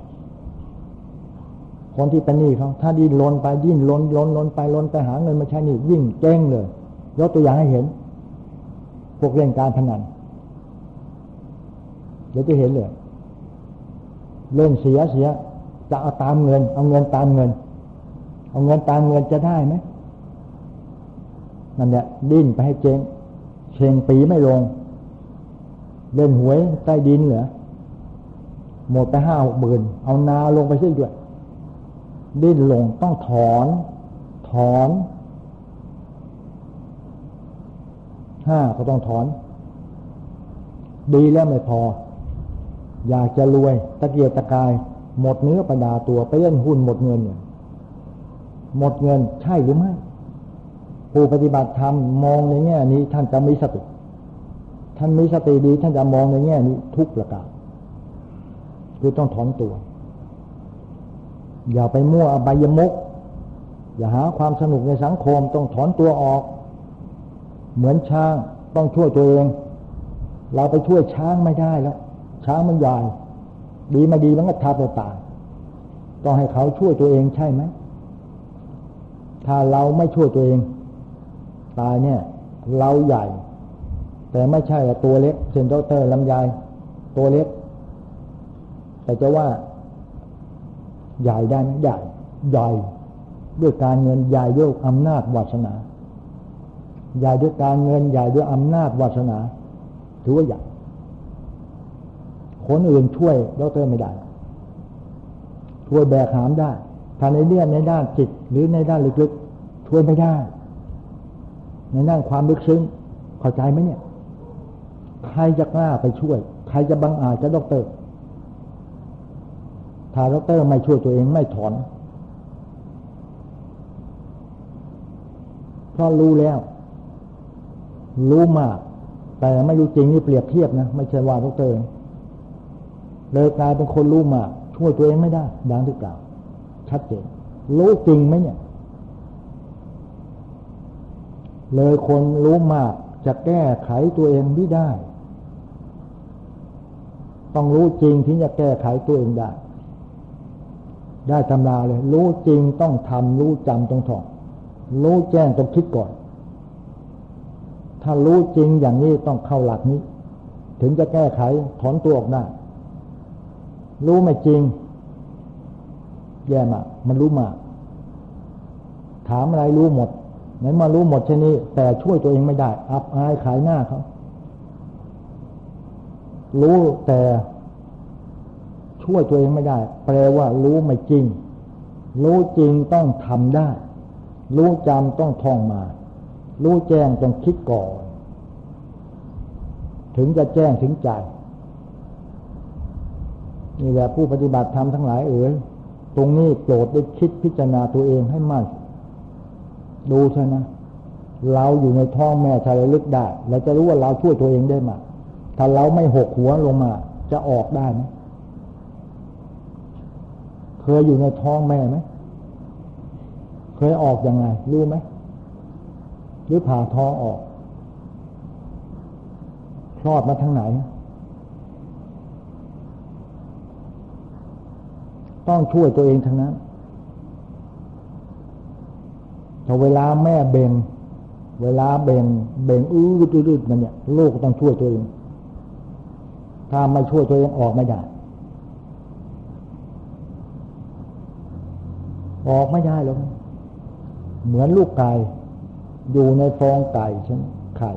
คนที่เป็นหนี้เขาถ้าดิ้นรนไปดิ้นรนรนรนไปรนไปหาเงินมาใช้หนี้ยิ่งเจ๊งเลยยกตัวอย่างให้เห็น พวกเล่นการพนันเดี๋ยวจะเห็นเลยเล่นเสียเสีย จะเอาตามเงิน เอาเงินตามเงิน เอาเงินตามเงินจะได้ไหมนั่นแหละดิ้นไปให้เจงเชงปีไม่ลง เล่นหวยใต้ดินเหรอหมดไปห้าหกหมื่นเอานาลงไปซิด้วยดิ้นลงต้องถอน ถอน ห้าก็ต้องถอน ดีแล้วไม่พอ อยากจะรวย ตะเกียกตะกาย หมดเนื้อประดาตัวไปเล่นหุ้นหมดเงินเนี่ยหมดเงินใช่หรือไม่ผู้ปฏิบัติธรรมมองในแง่นี้ ท่านจะมีสติ ท่านมีสติดี ท่านจะมองในแง่นี้ ทุกประการคือต้องถอนตัว อย่าไปมั่วอบายมุก อย่าหาความสนุกในสังคมต้องถอนตัวออก เหมือนช้างต้องช่วยตัวเอง เราไปช่วยช้างไม่ได้แล้ว ช้างมันใหญ่ดีไม่ดีมันก็ทับตัวตายต้องให้เขาช่วยตัวเองใช่ไหมถ้าเราไม่ช่วยตัวเอง ตายเนี่ย เราใหญ่ แต่ไม่ใช่ตัวเล็กเซนเตอร์ลำไยตัวเล็ก แต่จะว่า ใหญ่ได้ไหมใหญ่ ใหญ่ ด้วยการเงินใหญ่ด้วยอำนาจวาสนา ใหญ่ด้วยการเงินใหญ่ด้วยอำนาจวาสนา ถือว่าใหญ่คนอื่นช่วยดรไม่ได้ช่วยแบกหามได้ถ้าในเรื่องในด้านจิตหรือในด้านลึกๆช่วยไม่ได้ ในด้านความลึกซึ้งเข้าใจไหมเนี่ย ใครจะกล้าไปช่วย ใครจะบังอาจจะดรถ้าดรไม่ช่วยตัวเองไม่ถอนเพราะรู้แล้ว รู้มาก แต่ไม่รู้จริงนี่เปรียบเทียบนะ ไม่ใช่ว่าดรเลยกลายเป็นคนรู้มาก ช่วยตัวเองไม่ได้ดังที่กล่าวชัดเจนรู้จริงไหมเนี่ย เลยคนรู้มากจะแก้ไขตัวเองไม่ได้ ต้องรู้จริงที่จะแก้ไขตัวเองได้ ได้ตำราเลย รู้จริงต้องทำรู้จำต้องท่องรู้แจ้งต้องคิดก่อน ถ้ารู้จริงอย่างนี้ต้องเข้าหลักนี้ ถึงจะแก้ไขถอนตัวออกได้รู้ไม่จริง แย่มากมันรู้มาก ถามอะไรรู้หมดไหนมารู้หมดเช่นนี้ แต่ช่วยตัวเองไม่ได้ อับอายขายหน้าเขารู้แต่ช่วยตัวเองไม่ได้ แปลว่ารู้ไม่จริง รู้จริงต้องทำได้ รู้จำต้องท่องมา รู้แจ้งต้องคิดก่อน ถึงจะแจ้งถึงใจนี่แหละผู้ปฏิบัติธรรมทั้งหลายเอ๋ยตรงนี้โปรดได้คิดพิจารณาตัวเองให้มาก ดูเถอะนะ เราอยู่ในท้องแม่ถ้าเราลึกได้เราจะรู้ว่าเราช่วยตัวเองได้มาถ้าเราไม่หกหัวลงมา จะออกได้ไหมเคยอยู่ในท้องแม่ไหมเคยออกอยังไง รู้ไหม หรือผ่าท้องออกคลอดมาทางไหน ต้องช่วยตัวเองทั้งนั้นถ้าเวลาแม่เบ่งเวลาเบ่งเบ่งอื้อดืดมันเนี่ยลูกต้องช่วยตัวเอง ถ้าไม่ช่วยตัวเองออกไม่ได้ ออกไม่ได้หรอกเหมือนลูกไก่ อยู่ในฟองไก่ใช่ไหมไข่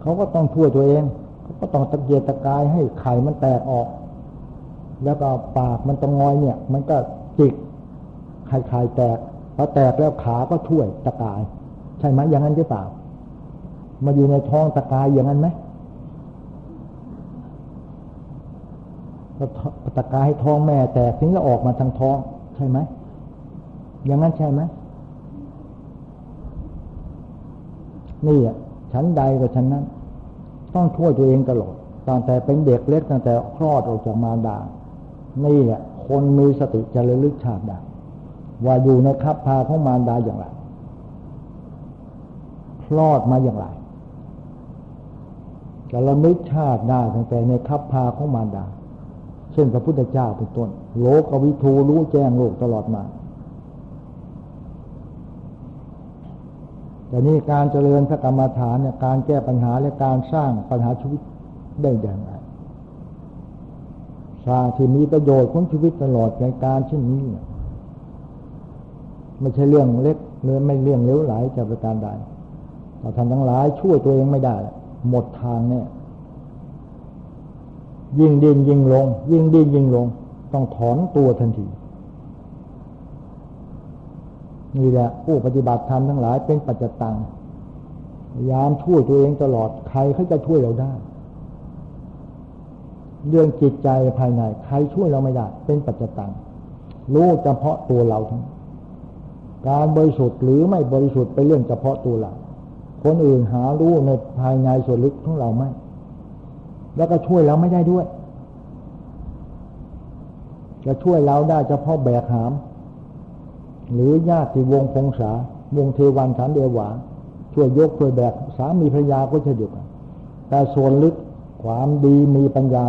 เขาก็ต้องช่วตัวเองเขาก็ต้องตะเกียกตะกายให้ไข่มันแตกออก แล้วก็ปากมันตะงอยเนี่ย มันก็จิกไข่ไข่แตกพอแตกแล้วขาก็ช่วยตะกาย ใช่ไหมอย่างนั้นหรือเปล่า มาอยู่ในท้องตะกายอย่างนั้นไหมตะกายให้ท้องแม่แตกถึงจะออกมาทางท้อง ใช่ไหมอย่างนั้นใช่ไหม นี่อะชั้นใดก็ชั้นนั้น ต้องช่วยตัวเองตลอดตั้งแต่เป็นเด็กเล็กตั้งแต่คลอดออกจากมารดา นี่แหละ คนมีสติจะระลึกชาติได้ว่าอยู่ในคับพาของมารดาอย่างไรคลอดมาอย่างไรจะระลึกชาติได้ตั้งแต่ในคับพาของมารดา เช่นพระพุทธเจ้าเป็นต้น โลกวิทูรู้แจ้งโลกตลอดมา แต่นี่การเจริญพระกรรมฐานเนี่ยการแก้ปัญหาและการสร้างปัญหาชีวิตได้อย่างไรสร้างที่มีประโยชน์ของชีวิตตลอดในการเช่นนี้ไม่ใช่เรื่องเล็กเรือไม่เรื่องเลี้ยวไหลจะประการใดแต่ท่านทั้งหลายช่วยตัวเองไม่ได้ หมดทางเนี่ยยิ่งดินยิ่งลง ยิ่งดินยิ่งลง ต้องถอนตัวทันที นี่แหละผู้ปฏิบัติธรรมทั้งหลายเป็นปัจจตังพยายามช่วยตัวเองตลอดใครเขาจะช่วยเราได้ เรื่องจิตใจภายในใครช่วยเราไม่ได้ เป็นปัจจตังรู้เฉพาะตัวเราทั้งการบริสุทธิ์หรือไม่บริสุทธิ์เป็นเรื่องเฉพาะตัวเราคนอื่นหารู้ในภายในส่วนลึกของเราไม่ แล้วก็ช่วยเราไม่ได้ด้วย จะช่วยเราได้เฉพาะแบกหาม หรือญาติวงพงษาวงเทวันฐานเดวาช่วยยกช่วยแบกสามีภรรยาก็ช่วยกันแต่ส่วนลึกความดีมีปัญญา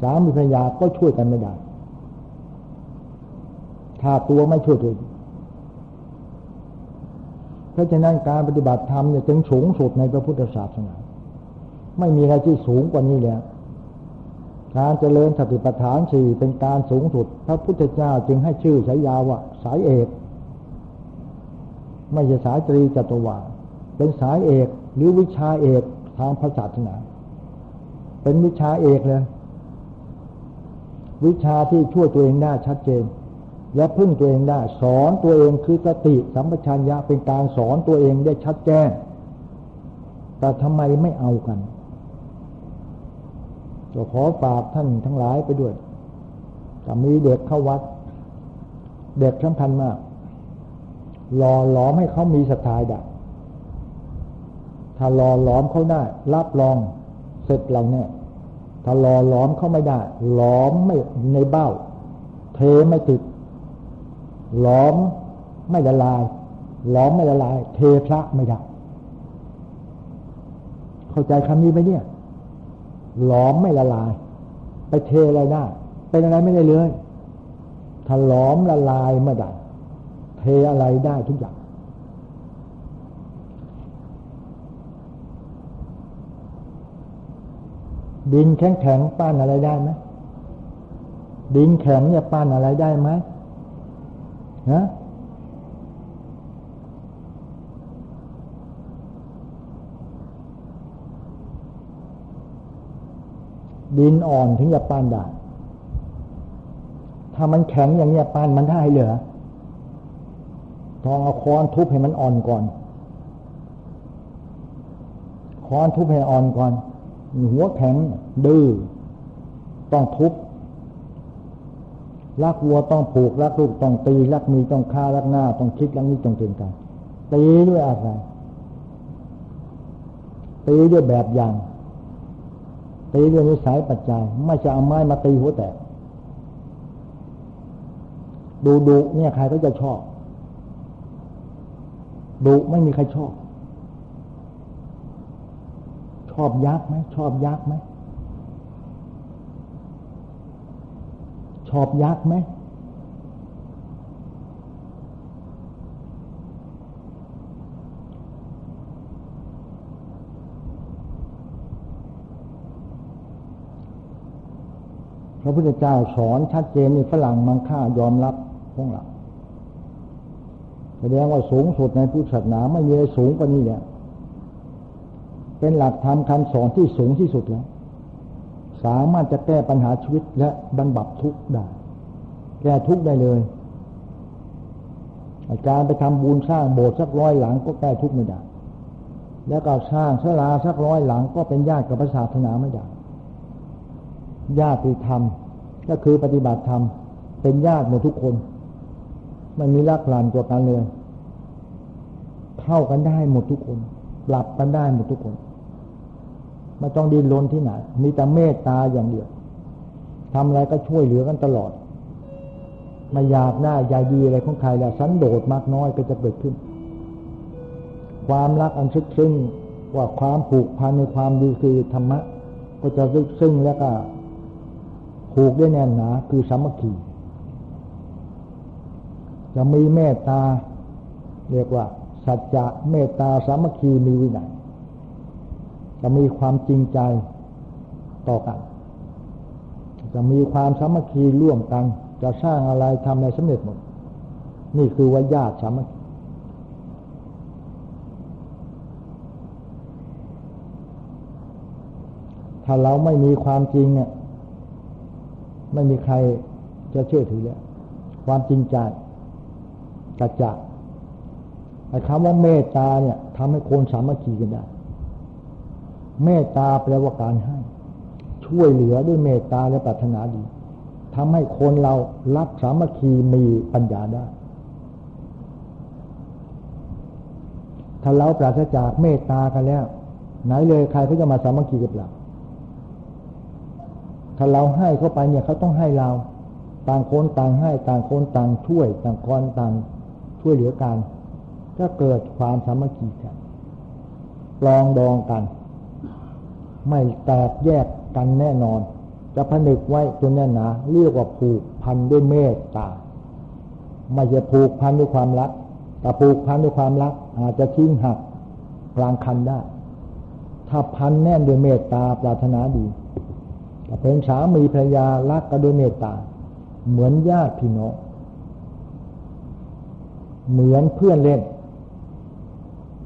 สามีภรรยาก็ช่วยกันไม่ได้ ถ้าตัวไม่ช่วยตัวเพราะฉะนั้นการปฏิบัติธรรมเนี่ยจึงสูงสุดในพระพุทธศาสนา ไม่มีอะไรที่สูงกว่านี้แล้วการเจริญสติปัฏฐานสี่เป็นการสูงสุด พระพุทธเจ้าจึงให้ชื่อฉายาว่าสายเอก ไม่ใช่สายตรีจัตวาเป็นสายเอกหรือวิชาเอกทางพระศาสนา เป็นวิชาเอกเลย วิชาที่ช่วยตัวเองได้ชัดเจน และพึ่งตัวเองได้ สอนตัวเองคือสติสัมปชัญญะเป็นการสอนตัวเองได้ชัดแจ้ง แต่ทำไมไม่เอากันก็ขอฝากท่านทั้งหลายไปด้วยจะมีเด็กเข้าวัด เด็กสำคัญมาก หล่อหลอมให้เขามีศรัทธาได้ถ้าหล่อหลอมเขาได้รับรองเสร็จเราเนี่ย ถ้าหล่อหลอมเขาไม่ได้หลอมไม่ในเบ้า เทไม่ติดหลอมไม่ละลายหลอมไม่ละลาย เทพระไม่ได้เข้าใจคำนี้ไหมเนี่ยหลอมไม่ละลาย ไปเทอะไรได้เป็นอะไรไม่ได้เลยถ้าหลอมละลายเมื่อใด เทอะไรได้ทุกอย่าง ดินแข็งแข็งปั้นอะไรได้ไหมดินแข็งเนี่ยปั้นอะไรได้ไหมฮะดินอ่อนถึงจะปั้นได้ ถ้ามันแข็งอย่างเนี้ยป้นมันได้เหรอ ทองเอาค้อนทุบให้มันอ่อนก่อน ค้อนทุบให้อ่อนก่อน หัวแข็งดื้อต้องทุบรักวัวต้องผูกรักลูกต้องตีรักมีต้องฆ่ารักหน้า ต้องคิดรักนี้ต้องเตือนกันตีด้วยอะไรตีด้วยแบบอย่างตีด้วยนิสัยปัจจัย ไม่จะเอาไม้มาตีหัวแตกดูดูเนี่ยใครก็จะชอบ ดูไม่มีใครชอบ ชอบยักษ์ไหมชอบยักษ์ไหมชอบยักษ์ไหมพระพุทธเจ้าสอนชัดเจนในฝรั่งมังค่ายอมรับของเรา แสดงว่าสูงสุดในพุทธศาสนาไม่มีอะไรสูงกว่านี้เนี่ยเป็นหลักธรรมคำสอนที่สูงที่สุดแล้ว สามารถจะแก้ปัญหาชีวิตและบรรบับทุกข์ได้ แก้ทุกข์ได้เลยอาการไปทำบุญสร้างโบสถ์สักร้อยหลังก็แก้ทุกข์ไม่ได้ แล้วก็สร้างศาลาสักร้อยหลังก็เป็นญาติกับพระศาสนาไม่ได้ญาติธรรมก็คือปฏิบัติธรรมเป็นญาติหมดทุกคน ไม่มีลักลานตัวกันเลยเข้ากันได้หมดทุกคนหลับกันได้หมดทุกคนไม่ต้องดิ้นรนที่ไหน มีแต่เมตตาอย่างเดียวทำอะไรก็ช่วยเหลือกันตลอดไม่อยากหน้าอยากดีอะไรของใครแล้วสันโดษมากน้อยก็จะเกิดขึ้น ความรักอันซึ้งซึ้งว่าความผูกพันในความดีคือธรรมะ ก็จะซึ้งซึ้งแล้วก็ผูกได้แน่นหนาคือสามัคคี จะมีเมตตา เรียกว่า สัจจะเมตตาสามัคคีมีวินัยจะมีความจริงใจต่อกัน จะมีความสามัคคีร่วมกัน จะสร้างอะไรทำในสำเร็จหมด นี่คือว่าญาติสามัคคีถ้าเราไม่มีความจริงเนี่ยไม่มีใครจะเชื่อถือแล้วความจริงใจ กระจะไอ้คำว่าเมตตาเนี่ยทำให้คนสามัคคีกันได้ เมตตาแปลว่าการให้ ช่วยเหลือด้วยเมตตาและปรารถนาดีทำให้คนเรารักสามัคคีมีปัญญาได้ ถ้าเราปราศจากเมตตากันแล้ว ไหนเลยใครเขาจะมาสามัคคีกับเราถ้าเราให้เข้าไปเนี่ยเขาต้องให้เรา ต่างคนต่างให้ ต่างคนต่างช่วย ต่างคนต่าง ช่วยเหลือกันก็เกิดความสามัคคีกันลองดองกัน ไม่แตกแยกกันแน่นอน จะผนึกไว้จนแน่นหนาเรียกว่าผูกพันด้วยเมตตาไม่จะผูกพันด้วยความรัก แต่ผูกพันด้วยความรัก อาจจะทิ้งหักกลางคันได้ ถ้าพันแน่นด้วยเมตตาปรารถนาดีเป็นสามีภรรยารักกันด้วยเมตตา เหมือนญาติพี่น้อง เหมือนเพื่อนเล่น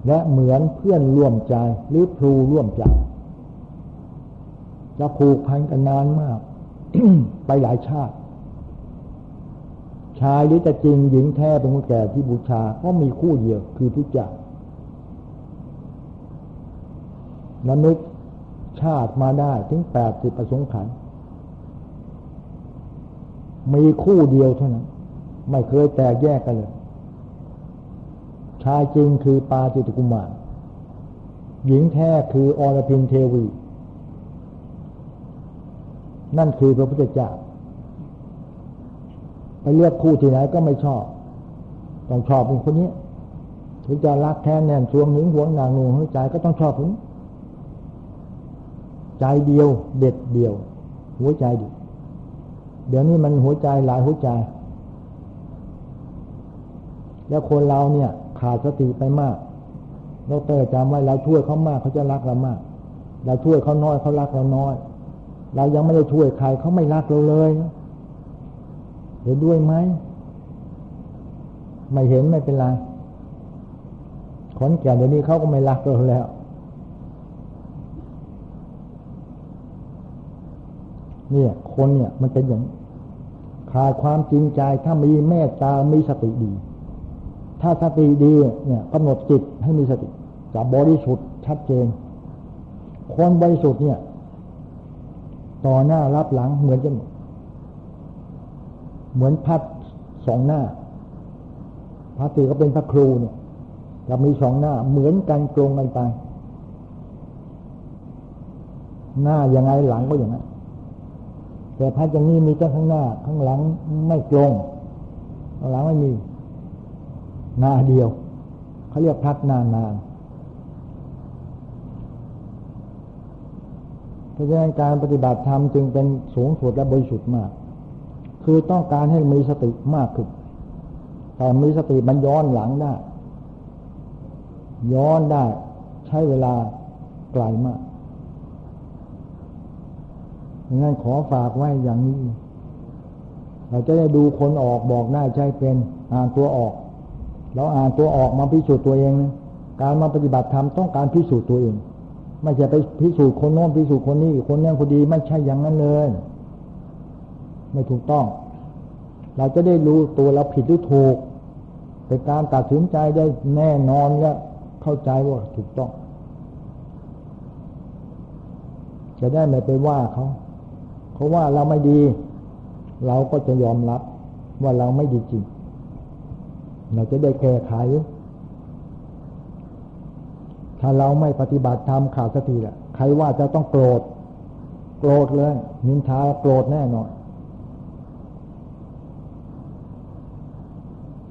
และเหมือนเพื่อนร่วมใจหรือครูร่วมใจจะผูกพันกันนานมาก ไปหลายชาติ ชายหรือจะจริงหญิงแท้เป็นคนแก่ที่บูชาก็มีคู่เดียวคือทุกอย่ามนุษย์ชาติมาได้ถึงแปดสิบประสงค์ขัน มีคู่เดียวเท่านั้น ไม่เคยแตกแยกกันเลย ชายจริงคือปาจิตกุมารหญิงแท้คืออรพินเทวี นั่นคือพระพุทธเจ้าไปเลือกคู่ที่ไหนก็ไม่ชอบ ต้องชอบเป็นคนนี้ถึงจะรักแท้แน่นชวงหึงหวงนางนูหัวใจก็ต้องชอบคนนี้ใจเดียว เด็ดเดียว หัวใจเดียวเดี๋ยวนี้มันหัวใจหลายหัวใจ แล้วคนเราเนี่ย ขาดสติไปมากดรจำไว้เราช่วยเขามากเขาจะรักเรามาก เราช่วยเขาน้อยเขารักเราน้อย เรายังไม่ได้ช่วยใครเขาไม่รักเราเลยเห็นด้วยไหมไม่เห็นไม่เป็นไรขอนแก่นเดี๋ยวนี้เขาก็ไม่รักเราแล้วเนี่ยคนเนี่ยมันเป็นอย่างขาดความจริงใจถ้ามีเมตตามีสติดี ถ้าสติดีเนี่ยกำหนดจิตให้มีสติจะบริสุทธิ์ชัดเจนคนบริสุทธิ์เนี่ย ต่อหน้ารับหลังเหมือนกันเหมือนพัดสองหน้าพระติก็เป็นพระครูเนี่ยจะมีสองหน้าเหมือนกันตรงกันไปหน้ายังไงหลังก็อย่างนั้นแต่พัดอย่างนี้มีแต่ข้างหน้า ข้างหลังไม่ตรงข้างหลังไม่มี หน้าเดียวเขาเรียกพัดหน้านางเพราะฉะนั้นการปฏิบัติธรรมจึงเป็นสูงสุดและบริสุทธิ์มาก คือต้องการให้มีสติมากขึ้น แต่มีสติมันย้อนหลังได้ ย้อนได้ใช้เวลาไกลมากงั้นขอฝากไว้อย่างนี้ เราจะได้ดูคนออกบอกได้ใช่เป็นอ่านตัวออก เราอ่านตัวออกมาพิสูจน์ตัวเอง การมาปฏิบัติธรรมต้องการพิสูจน์ตัวเอง ไม่ใช่ไปพิสูจน์คนโน้นพิสูจน์คนนี้คนนี้คนดีไม่ใช่อย่างนั้นเลย ไม่ถูกต้อง เราจะได้รู้ตัวเราผิดหรือถูกเป็นการตัดสินใจได้แน่นอนและเข้าใจว่าถูกต้อง จะได้ไม่ไปว่าเขาเขาว่าเราไม่ดี เราก็จะยอมรับว่าเราไม่ดีจริง เราจะได้แก้ไข ถ้าเราไม่ปฏิบัติธรรมข่าวสติละใครว่าจะต้องโกรธ โกรธเลย นินทาโกรธแน่นอน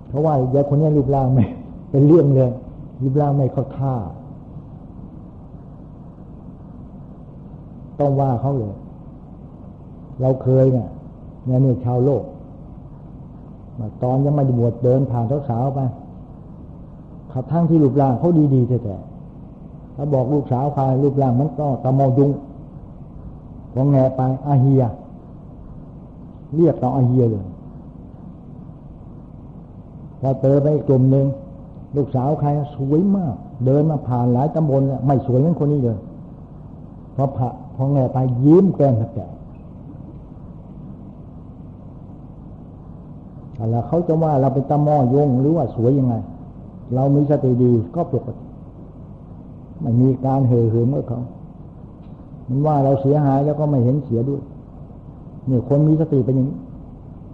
เพราะว่าเด็กคนนี้รูปร่างไม่ เป็นเรื่องเลยรูปร่างไม่เข้าท่า ต้องว่าเขาเลย เราเคยเนี่ยเนี่ยนี่ชาวโลก ตอนยังไม่บวชเดินผ่านสาวๆไปขับทั้งที่รูปร่างเขาดีๆแต่ถ้าบอกลูกสาวใครรูปร่างมันก็ตะโมยุงพอแงไปอาเฮีย เรียกต่ออาเฮียเลยพอเจอไปกลุ่มหนึ่งลูกสาวใครสวยมาก เดินมาผ่านหลายตำบลไม่สวยเหมือนคนนี้เลยพอพระพอแงไปยิ้มแก้มแก่ แล้วเขาจะว่าเราเป็นตะมอยงหรือว่าสวยยังไง เรามีสติดีก็ปกติไม่มีการเห่อเหิมกับเขา มันว่าเราเสียหายแล้วก็ไม่เห็นเสียด้วยเนี่ยคนมีสติเป็นอย่างนี้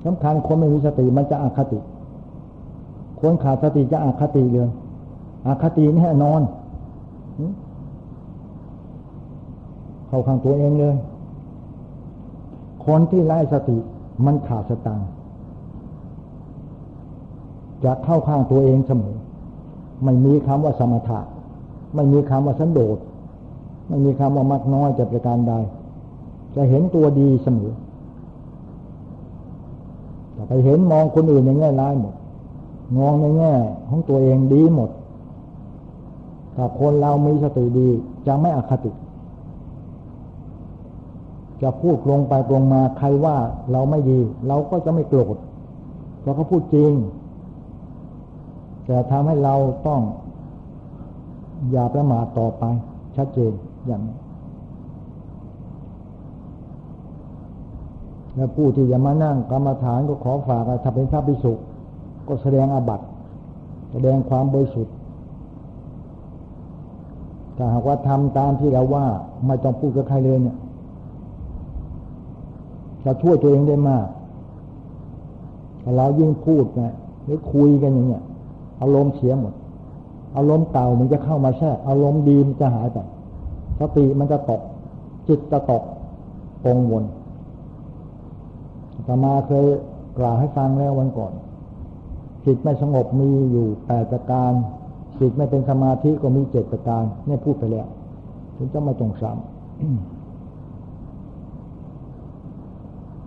สำคัญคนไม่มีสติมันจะอคติ คนขาดสติจะอคติเลยอคติแน่นอนเข้าข้างตัวเองเลย คนที่ไร้สติมันขาดสตัง จะเข้าข้างตัวเองเสมอ ไม่มีคำว่าสมถะ ไม่มีคำว่าสันโดษ ไม่มีคำว่ามักน้อยจะประการใด จะเห็นตัวดีเสมอแต่ไปเห็นมองคนอื่นในแง่ร้ายหมด มองในแง่ของตัวเองดีหมดถ้าคนเรามีสติดีจะไม่อคติ จะพูดลงไปตรงมาใครว่าเราไม่ดี เราก็จะไม่โกรธเพราะเขาพูดจริง แต่ทำให้เราต้องอย่าประมาทต่อไป ชัดเจนอย่างนี้แล้วผู้ที่จะมานั่งกรรมฐานก็ขอฝากถ้าเป็นพระภิกษุก็แสดงอาบัติแสดงความบริสุทธิ์ถ้าหากว่าทำตามที่เราว่าไม่ต้องพูดกับใครเลยเนี่ยจะช่วยตัวเองได้มากถ้าเรายิ่งพูดนะหรือคุยกันอย่างเงี้ย อารมณ์เสียหมด อารมณ์เก่ามันจะเข้ามาแทรกอารมณ์ดีมันจะหายไปสติมันจะตก จิตจะตกปงวนต่มาเคยกล่าวให้ฟังแล้ววันก่อน จิตไม่สงบมีอยู่แปดประการ จิตไม่เป็นสมาธิก็มีเจ็ดประการเนี่ยพูดไปแล้วถึงจะไม่ตรงซ้ำ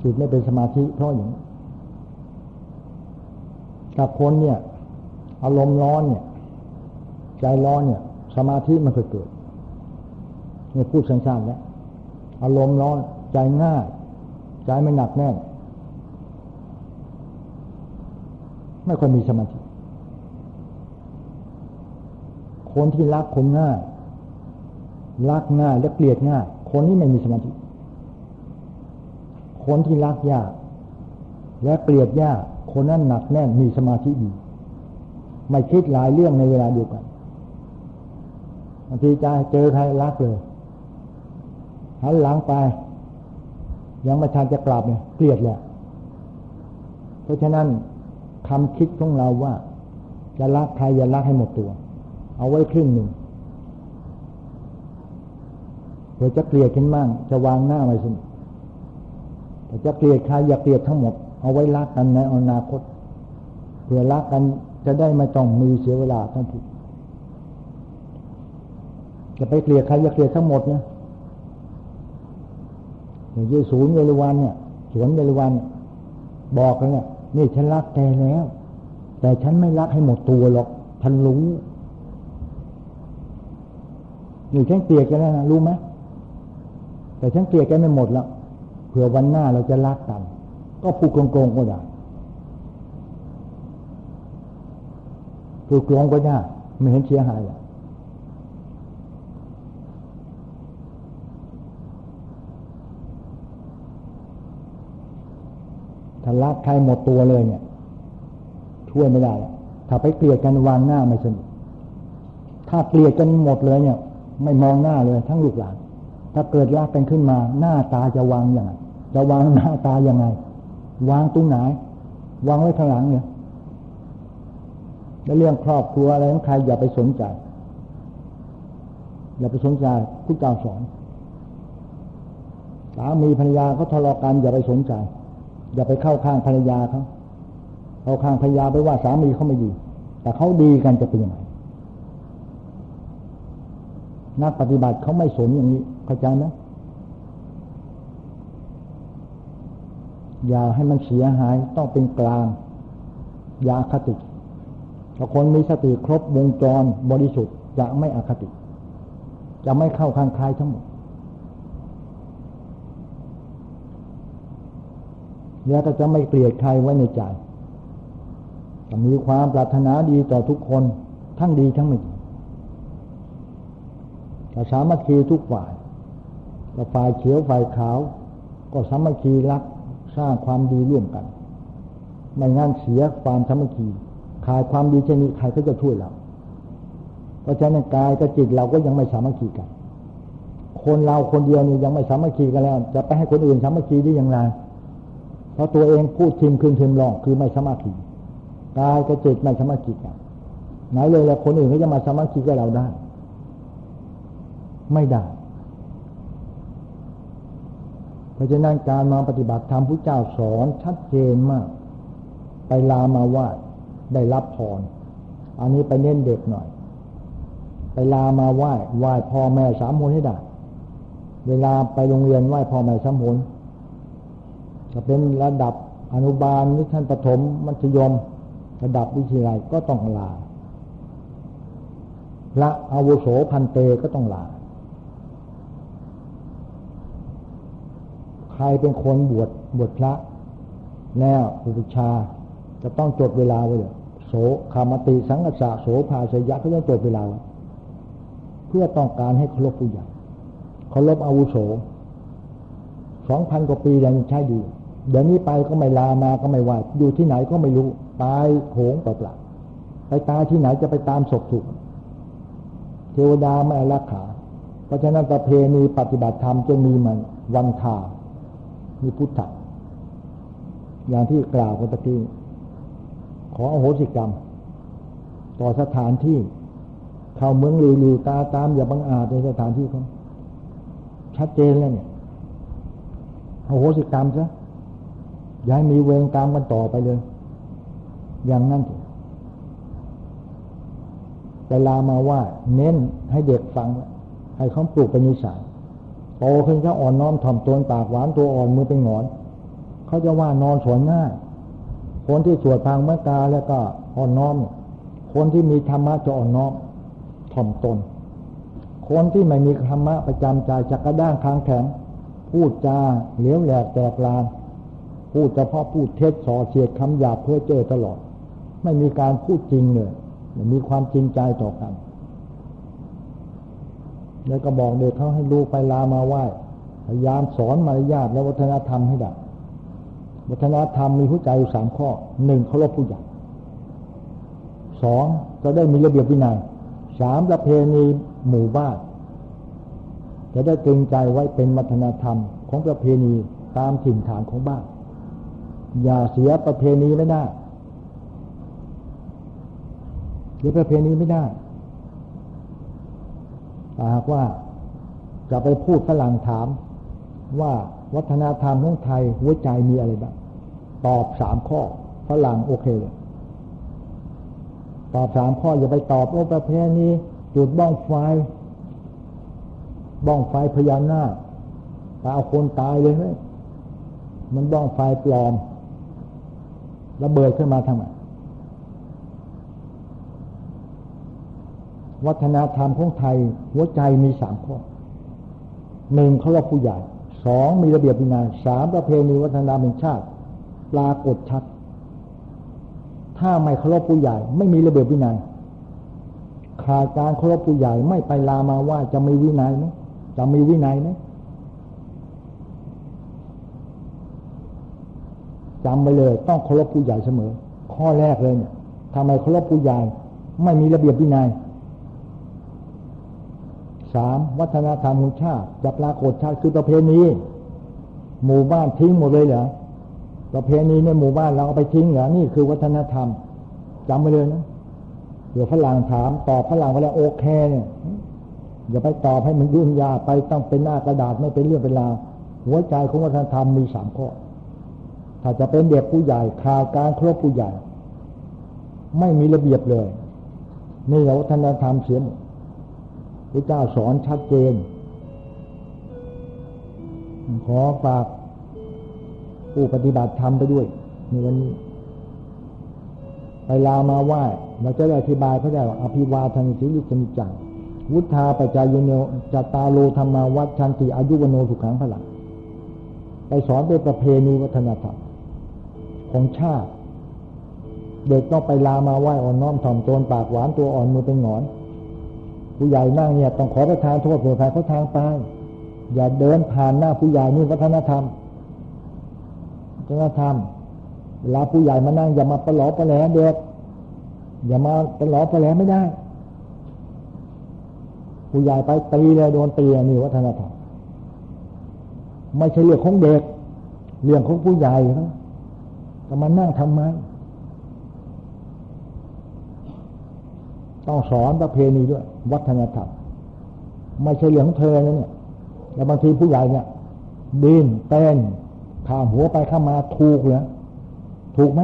จิตไม่เป็นสมาธิเพราะอย่างกับคนเนี่ย อารมณ์ร้อนเนี่ย ใจร้อนเนี่ย สมาธิมันเคยเกิดเนี่ยพูดสั้นๆแล้วอารมณ์ร้อนใจง่าย ใจไม่หนักแน่น ไม่ค่อยมีสมาธิ คนที่รักคนง่ายรักง่ายและเกลียดง่ายคนนี้ไม่มีสมาธิ คนที่รักยาก และเกลียดยากคนนั้นหนักแน่นมีสมาธิดี ไม่คิดหลายเรื่องในเวลาเดียวกันบางทีจะเจอใครรักเลยหันหลังไป ยังไม่ทันจะกลับเนี่ยเกลียดแหละเพราะฉะนั้นคำคิดของเราว่า จะรักใครอย่ารักให้หมดตัว เอาไว้ครึ่งหนึ่งเผื่อจะเกลียดกันมั่งจะวางหน้าไว้สิแต่จะเกลียดใครอย่าเกลียดทั้งหมด เอาไว้รักกันในอนาคตเผื่อรักกัน จะได้ไม่ต้องมีเสียเวลาต้งผิดจะไปเกลียดใครอย่าเกลียดทั้งหมดนะอย่างยี่ศูนย์เวรวันเนี่ยสวนเวรวันบอกกันเนี่ยนี่ฉันรักแกแล้ว แต่ฉันไม่รักให้หมดตัวหรอกท่านรู้นี่ฉันเกลียดกันแล้วนะรู้ไหมแต่ฉันเกลียดกันไม่หมดแล้วเผื่อวันหน้าเราจะรักกัน ก็พูดโกงๆก็ได้ พูดโกงก็ได้ไม่เห็นเสียหายอะถ้ารักใครหมดตัวเลยเนี่ย ช่วยไม่ได้ ถ้าไปเกลียดกันวางหน้าไม่สนถ้าเกลียดกันหมดเลยเนี่ย ไม่มองหน้าเลย ทั้งลูกหลาน ถ้าเกิดรักกันขึ้นมา หน้าตาจะวางอย่างไรจะวางหน้าตายังไง วางตรงไหน วางไว้ข้างหลังเนี่ย แล้วเรื่องครอบครัวอะไรของใครอย่าไปสนใจ อย่าไปสนใจผู้เจ้าสอนสามีภรรยาเขาทะเลาะกันอย่าไปสนใจ อย่าไปเข้าข้างภรรยาเขาเข้าข้างภรรยาไปว่าสามีเขาไม่ดี แต่เขาดีกันจะเป็นยังไงนักปฏิบัติเขาไม่สนอย่างนี้เข้าใจไหมอย่าให้มันเสียหายต้องเป็นกลาง ยาคติ ถ้าคนมีสติครบวงจรบริสุทธิ์จะไม่อคติ จะไม่เข้าข้างใครทั้งหมดแล้วก็จะไม่เกลียดใครไว้ในใจจะมีความปรารถนาดีต่อทุกคนทั้งดีทั้งไม่ดีถ้าสามัคคีทุกฝ่ายก็ฝ่ายเขียวฝ่ายขาว ก็สามัคคีรักสร้างความดีร่วมกัน ไม่งั้นเสียความสามัคคี ขาดความดีเช่นนี้ใครก็จะช่วยเรา เพราะฉะนั้นกายกับจิตเราก็ยังไม่สามัคคีกัน คนเราคนเดียวนี่ยังไม่สามัคคีกันแล้ว จะไปให้คนอื่นสามัคคีได้อย่างไร เพราะตัวเองพูดทิมคืนทิมลองคือไม่สามัคคีกายกับจิตไม่สามัคคีกันไหนเลยแล้วคนอื่นเขาจะมาสามัคคีกับเราได้ ไม่ได้เพราะฉะนั้นการมาปฏิบัติธรรมพระเจ้าสอนชัดเจนมาก ไปลามาว่า ได้รับพร อันนี้ไปเน้นเด็กหน่อย ไปลามาไหว้ไหว้พ่อแม่สามคนให้ได้ เวลาไปโรงเรียนไหว้พ่อแม่สามคนจะเป็นระดับอนุบาลนิทันประถมมัธยม ระดับวิทยาลัยก็ต้องลาพระอาวุโสพันเตก็ต้องลา ใครเป็นคนบวชบวชพระ แล้วอุปชาจะต้องจดเวลาไว้เลย สคามติสังกษะโสภาชยะก็ต้องจดเวลาเพื่อต้องการให้เคารพผู้ใหญ่เคารพอาวุโสสองพันกว่าปียังใช้ดีเดี๋ยวนี้ไปก็ไม่ลามาก็ไม่ไหวอยู่ที่ไหนก็ไม่รู้ ตายโหงเปล่าไปตายที่ไหนจะไปตามศพถูก เทวดาไม่รักขา เพราะฉะนั้นประเพณีปฏิบัติธรรมจะมีมันวันทามีพุทธะอย่างที่กล่าวกันตะกี้ ขออโหสิกรรม ต่อสถานที่ เข้าเมืองลีๆตาตามอย่าบังอาจในสถานที่เขาชัดเจนแล้วเนี่ยอโหสิกรรมซะย้ายมีเวรกรรมกันต่อไปเลย อย่างนั้นเถอะเวลามาว่า เน้นให้เด็กฟัง ให้เขาปลูกเป็นนิสัยโตขึ้นเขาอ่อนน้อมถ่อมตนปากหวานตัวอ่อนมือเป็นหงอน เขาจะว่านอนสวนง่าย คนที่สวดทางเมตตาแล้วก็อ่อนน้อม คนที่มีธรรมะจะอ่อนน้อมถ่อมตน คนที่ไม่มีธรรมะประจำใจจักกระด้างค้างแข็ง พูดจาเหลวแหลกแตกลาน พูดเฉพาะพูดเท็จส่อเสียดคำหยาบเพื่อเจอตลอด ไม่มีการพูดจริงเลยมีความจริงใจต่อกัน แล้วก็บอกเด็กเขาให้ลูกไปลามาไหว้พยายามสอนมารยาทและวัฒนธรรมให้ได้ วัฒนธรรมมีหัวใจอยู่สามข้อหนึ่งเคารพผู้ใหญ่สองจะได้มีระเบียบวินัยสามประเพณีหมู่บ้านจะได้เกรงใจไว้เป็นวัฒนธรรมของประเพณีตามถิ่นฐานของบ้าน อย่าเสียประเพณีไม่ได้เสียประเพณีไม่ได้หากว่าจะไปพูดฝรั่งถามว่า วัฒนธรรมของไทยหัวใจมีอะไรบ้างตอบสามข้อฝรั่งโอเคเลยตอบสามข้ออย่าไปตอบโอ้ประเพณีจุดบ้องไฟ บ้องไฟพญานาคตาเอาคนตายเลยเฮ้ยมันบ้องไฟปลอมระเบิดขึ้นมาทำไมวัฒนธรรมของไทยหัวใจมีสามข้อหนึ่งเขาเรียกผู้ใหญ่ สองมีระเบียบวินัยสามประเพณีวัฒนธรรมแห่งชาติปรากฏชัด ถ้าไม่เคารพผู้ใหญ่ ไม่มีระเบียบวินัยขาดการเคารพผู้ใหญ่ไม่ไปลามาว่าจะมีวินัยไหมจะมีวินัยไหมจำไปเลย ต้องเคารพผู้ใหญ่เสมอ ข้อแรกเลยเนี่ยทำไมเคารพผู้ใหญ่ ไม่มีระเบียบวินัย สามวัฒนธรรมของชาติจะปรากฏชาติคือประเพณีหมู่บ้านทิ้งหมดเลยเหรอประเพณีในหมู่บ้านเราเอาไปทิ้งเหรอนี่คือวัฒนธรรมจำไปเลยนะเดี๋ยวฝรั่งถามตอบฝรั่งไปแล้วโอเคเนี่ยอย่าไปตอบให้มันยุ่งยากไปต้องเป็นหน้ากระดาษไม่เป็นเรื่องเป็นราวหัวใจของวัฒนธรรมมีสามข้อถ้าจะเป็นเด็กผู้ใหญ่ขาดการครบผู้ใหญ่ ไม่มีระเบียบเลยนี่เราวัฒนธรรมเสียหมด พระเจ้าสอนชัดเจน ขอฝากผู้ปฏิบัติธรรมไปด้วยในวันนี้ ไปลามาไหว้เราจะได้อธิบายเขาได้ว่าอภิวาทานิสิลิสมิจังวุฒาปจายโนจตาโลธรรมาวัชันติอายุวโนสุขังพลังไปสอนด้วยประเพณีวัฒนธรรมของชาติ เด็กต้องไปลามาไหว้อ่อนน้อมถ่อมตนปากหวานตัวอ่อนมือเป็นหงอน ผู้ใหญ่นั่งเนี่ยต้องขอประทานโทษเผื่อใครเขาทางไปอย่าเดินผ่านหน้าผู้ใหญ่นี่วัฒนธรรมวัฒนธรรมเวลาผู้ใหญ่มานั่งอย่ามาประหลอประแหลเด็กอย่ามาประหลอประแหลไม่ได้ ผู้ใหญ่ไปตีเลยโดนตีนี่วัฒนธรรมไม่ใช่เรื่องของเด็ก เรื่องของผู้ใหญ่ครับแต่มานั่งทำไม ต้องสอนประเพณีด้วย วัฒนธรรมไม่ใช่เรื่องของเธอเนี่ยแล้วบางทีผู้ใหญ่เนี่ยดินเต้นข้ามหัวไปข้ามาถูกเหรอถูกไหม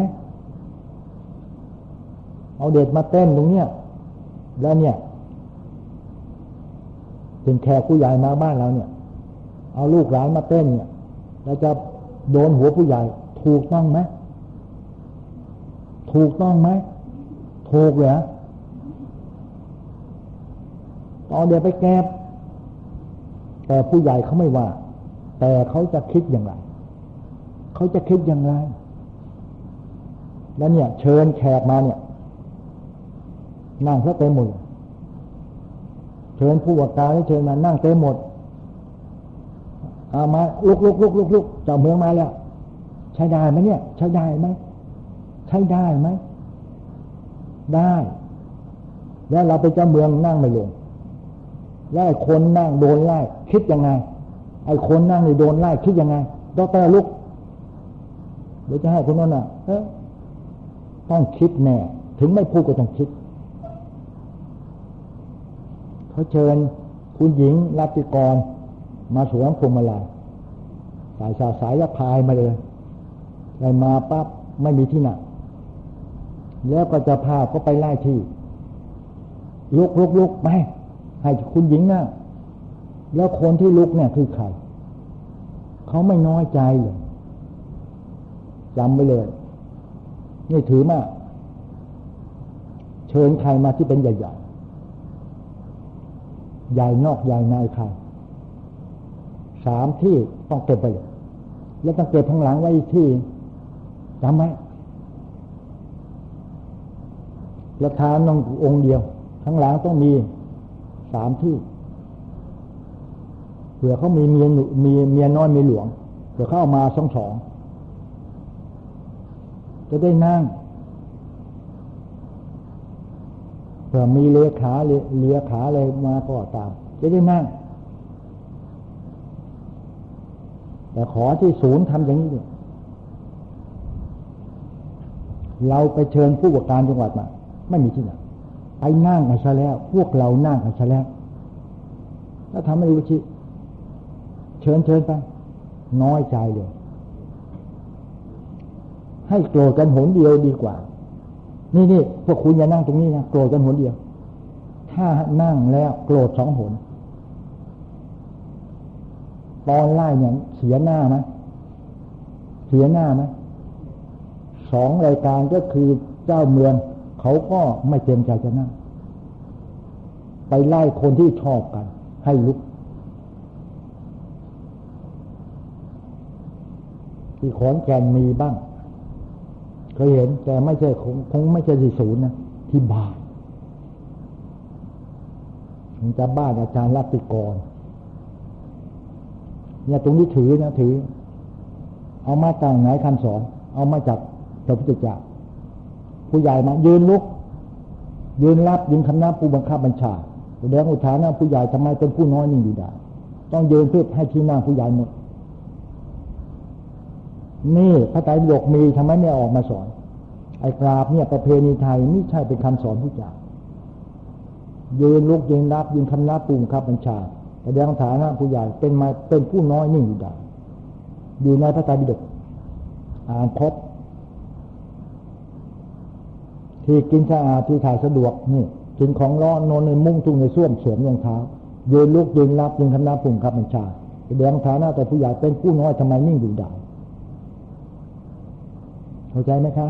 เอาเด็กมาเต้นตรงเนี้ยแล้วเนี่ยเป็นแขกผู้ใหญ่มาบ้านเราเนี่ย เอาลูกหลานมาเต้นเนี่ยเราจะโดนหัวผู้ใหญ่ ถูกต้องไหมถูกต้องไหมถูกเหรอ เอาเดี๋ยวไปแก็บแต่ผู้ใหญ่เขาไม่ว่า แต่เขาจะคิดอย่างไร เขาจะคิดอย่างไร แล้วเนี่ย เชิญแขกมาเนี่ย นั่งเพื่อเต็มหมดเชิญผู้ว่าการเชิญมานั่งเต็มหมดเอามาลุกลุกลุกลุกลุกเจ้าเมืองมาแล้ว ใช้ได้ไหมเนี่ย ใช้ได้ไหมใช้ได้ไหมได้ แล้วเราไปเจ้าเมืองนั่งไม่ลง แล้วไอ้คนนั่งโดนไล่คิดยังไง ไอ้คนนั่งนี่โดนไล่คิดยังไงดรลุกเดี๋ยวจะให้คนนั้นอะเอต้องคิดแน่ ถึงไม่พูดก็ต้องคิดเขาเชิญคุณหญิงรัติกร มาสวมพวงมาลัยสายสาสายพายมาเลยไปมาปั๊บไม่มีที่หนักแล้วก็จะพาเขาไปไล่ที่ ลุกลุกลุกไป ให้คุณหญิงนะ่ะแล้วคนที่ลุกเนี่ยคือใครเขาไม่น้อยใจเลยจำไปเลย นี่ถือมาเชิญใครมาที่เป็นใหญ่ๆใหญ่นอกใหญ่ในใครสามที่ต้องเก็บไปเลยแล้วต้องเก็บข้างหลังไว้ที่จำไหมประธานต้ององค์เดียว ข้างหลังต้องมี สามที่เผื่อเขามีเมียมีเมียน้อยมีหลวงเผื่อเขาเอามาสองสองจะได้นั่งเผื่อมีเลขาเลียขาอะไรมาก็ตาม จะได้นั่ง แต่ขอที่ศูนย์ทำอย่างนี้ดิเราไปเชิญผู้ว่าการจังหวัดมา ไม่มีที่ไหน ไปนั่งกันซะแล้ว พวกเรานั่งกันซะแล้ว แล้วทำไม่รู้ชิเชิญเชิญไป น้อยใจเลย ให้โกรธกันหนเดียวดีกว่า นี่นี่พวกคุณอย่านั่งตรงนี้นะโกรธกันหนเดียว ถ้านั่งแล้วโกรธสองหนตอนไล่เนี่ยเสียหน้าไหมเสียหน้าไหมสองรายการก็คือเจ้าเมือง เขาก็ไม่เต็มใจจะนั่ง ไปไล่คนที่ชอบกัน ให้ลุก ที่ขอนแก่นมีบ้าง เคยเห็น แต่ไม่ใช่คงคงไม่ใช่ที่ศูนย์นะ ที่บ้านมันจะบ้านอาจารย์รัติกร เนี่ยตรงนี้ถือนะถือ เอามาต่างไหนคำสอน เอามาจากพระพุทธเจ้า ผู้ใหญ่มายืนลุก ยืนรับยืนคำนับผู้บังคับบัญชาแสดงอุทานะผู้ใหญ่ทำไมเป็นผู้น้อยนิ่งอยู่ได้ ต้องยืนเพื่อให้ที่นั่งผู้ใหญ่หมดนี่พระไตรปิฎกมีทำไมไม่ออกมาสอน ไอ้กราบเนี่ยประเพณีไทยนี่ใช่เป็นคำสอนผู้จ้ายืนลุกยืนรับยืนคำนับปูมครับบัญชาแสดงฐานะผู้ใหญ่เป็นมาเป็นผู้น้อยนิ่งอยู่ได้อยู่ในพระไตรปิฎกอ่านพบ ที่กินสะอาดที่ถ่ายสะดวกนี่กินของร้อนนอนในมุ้งจุงในส้วมเฉียมรองเท้ายืนลุกยืนรับยืนคำนับปูมครับบัญชาแสดงฐานะแต่ผู้ใหญ่เป็นผู้น้อยทำไมนิ่งอยู่ได้เข้าใจไหมคะ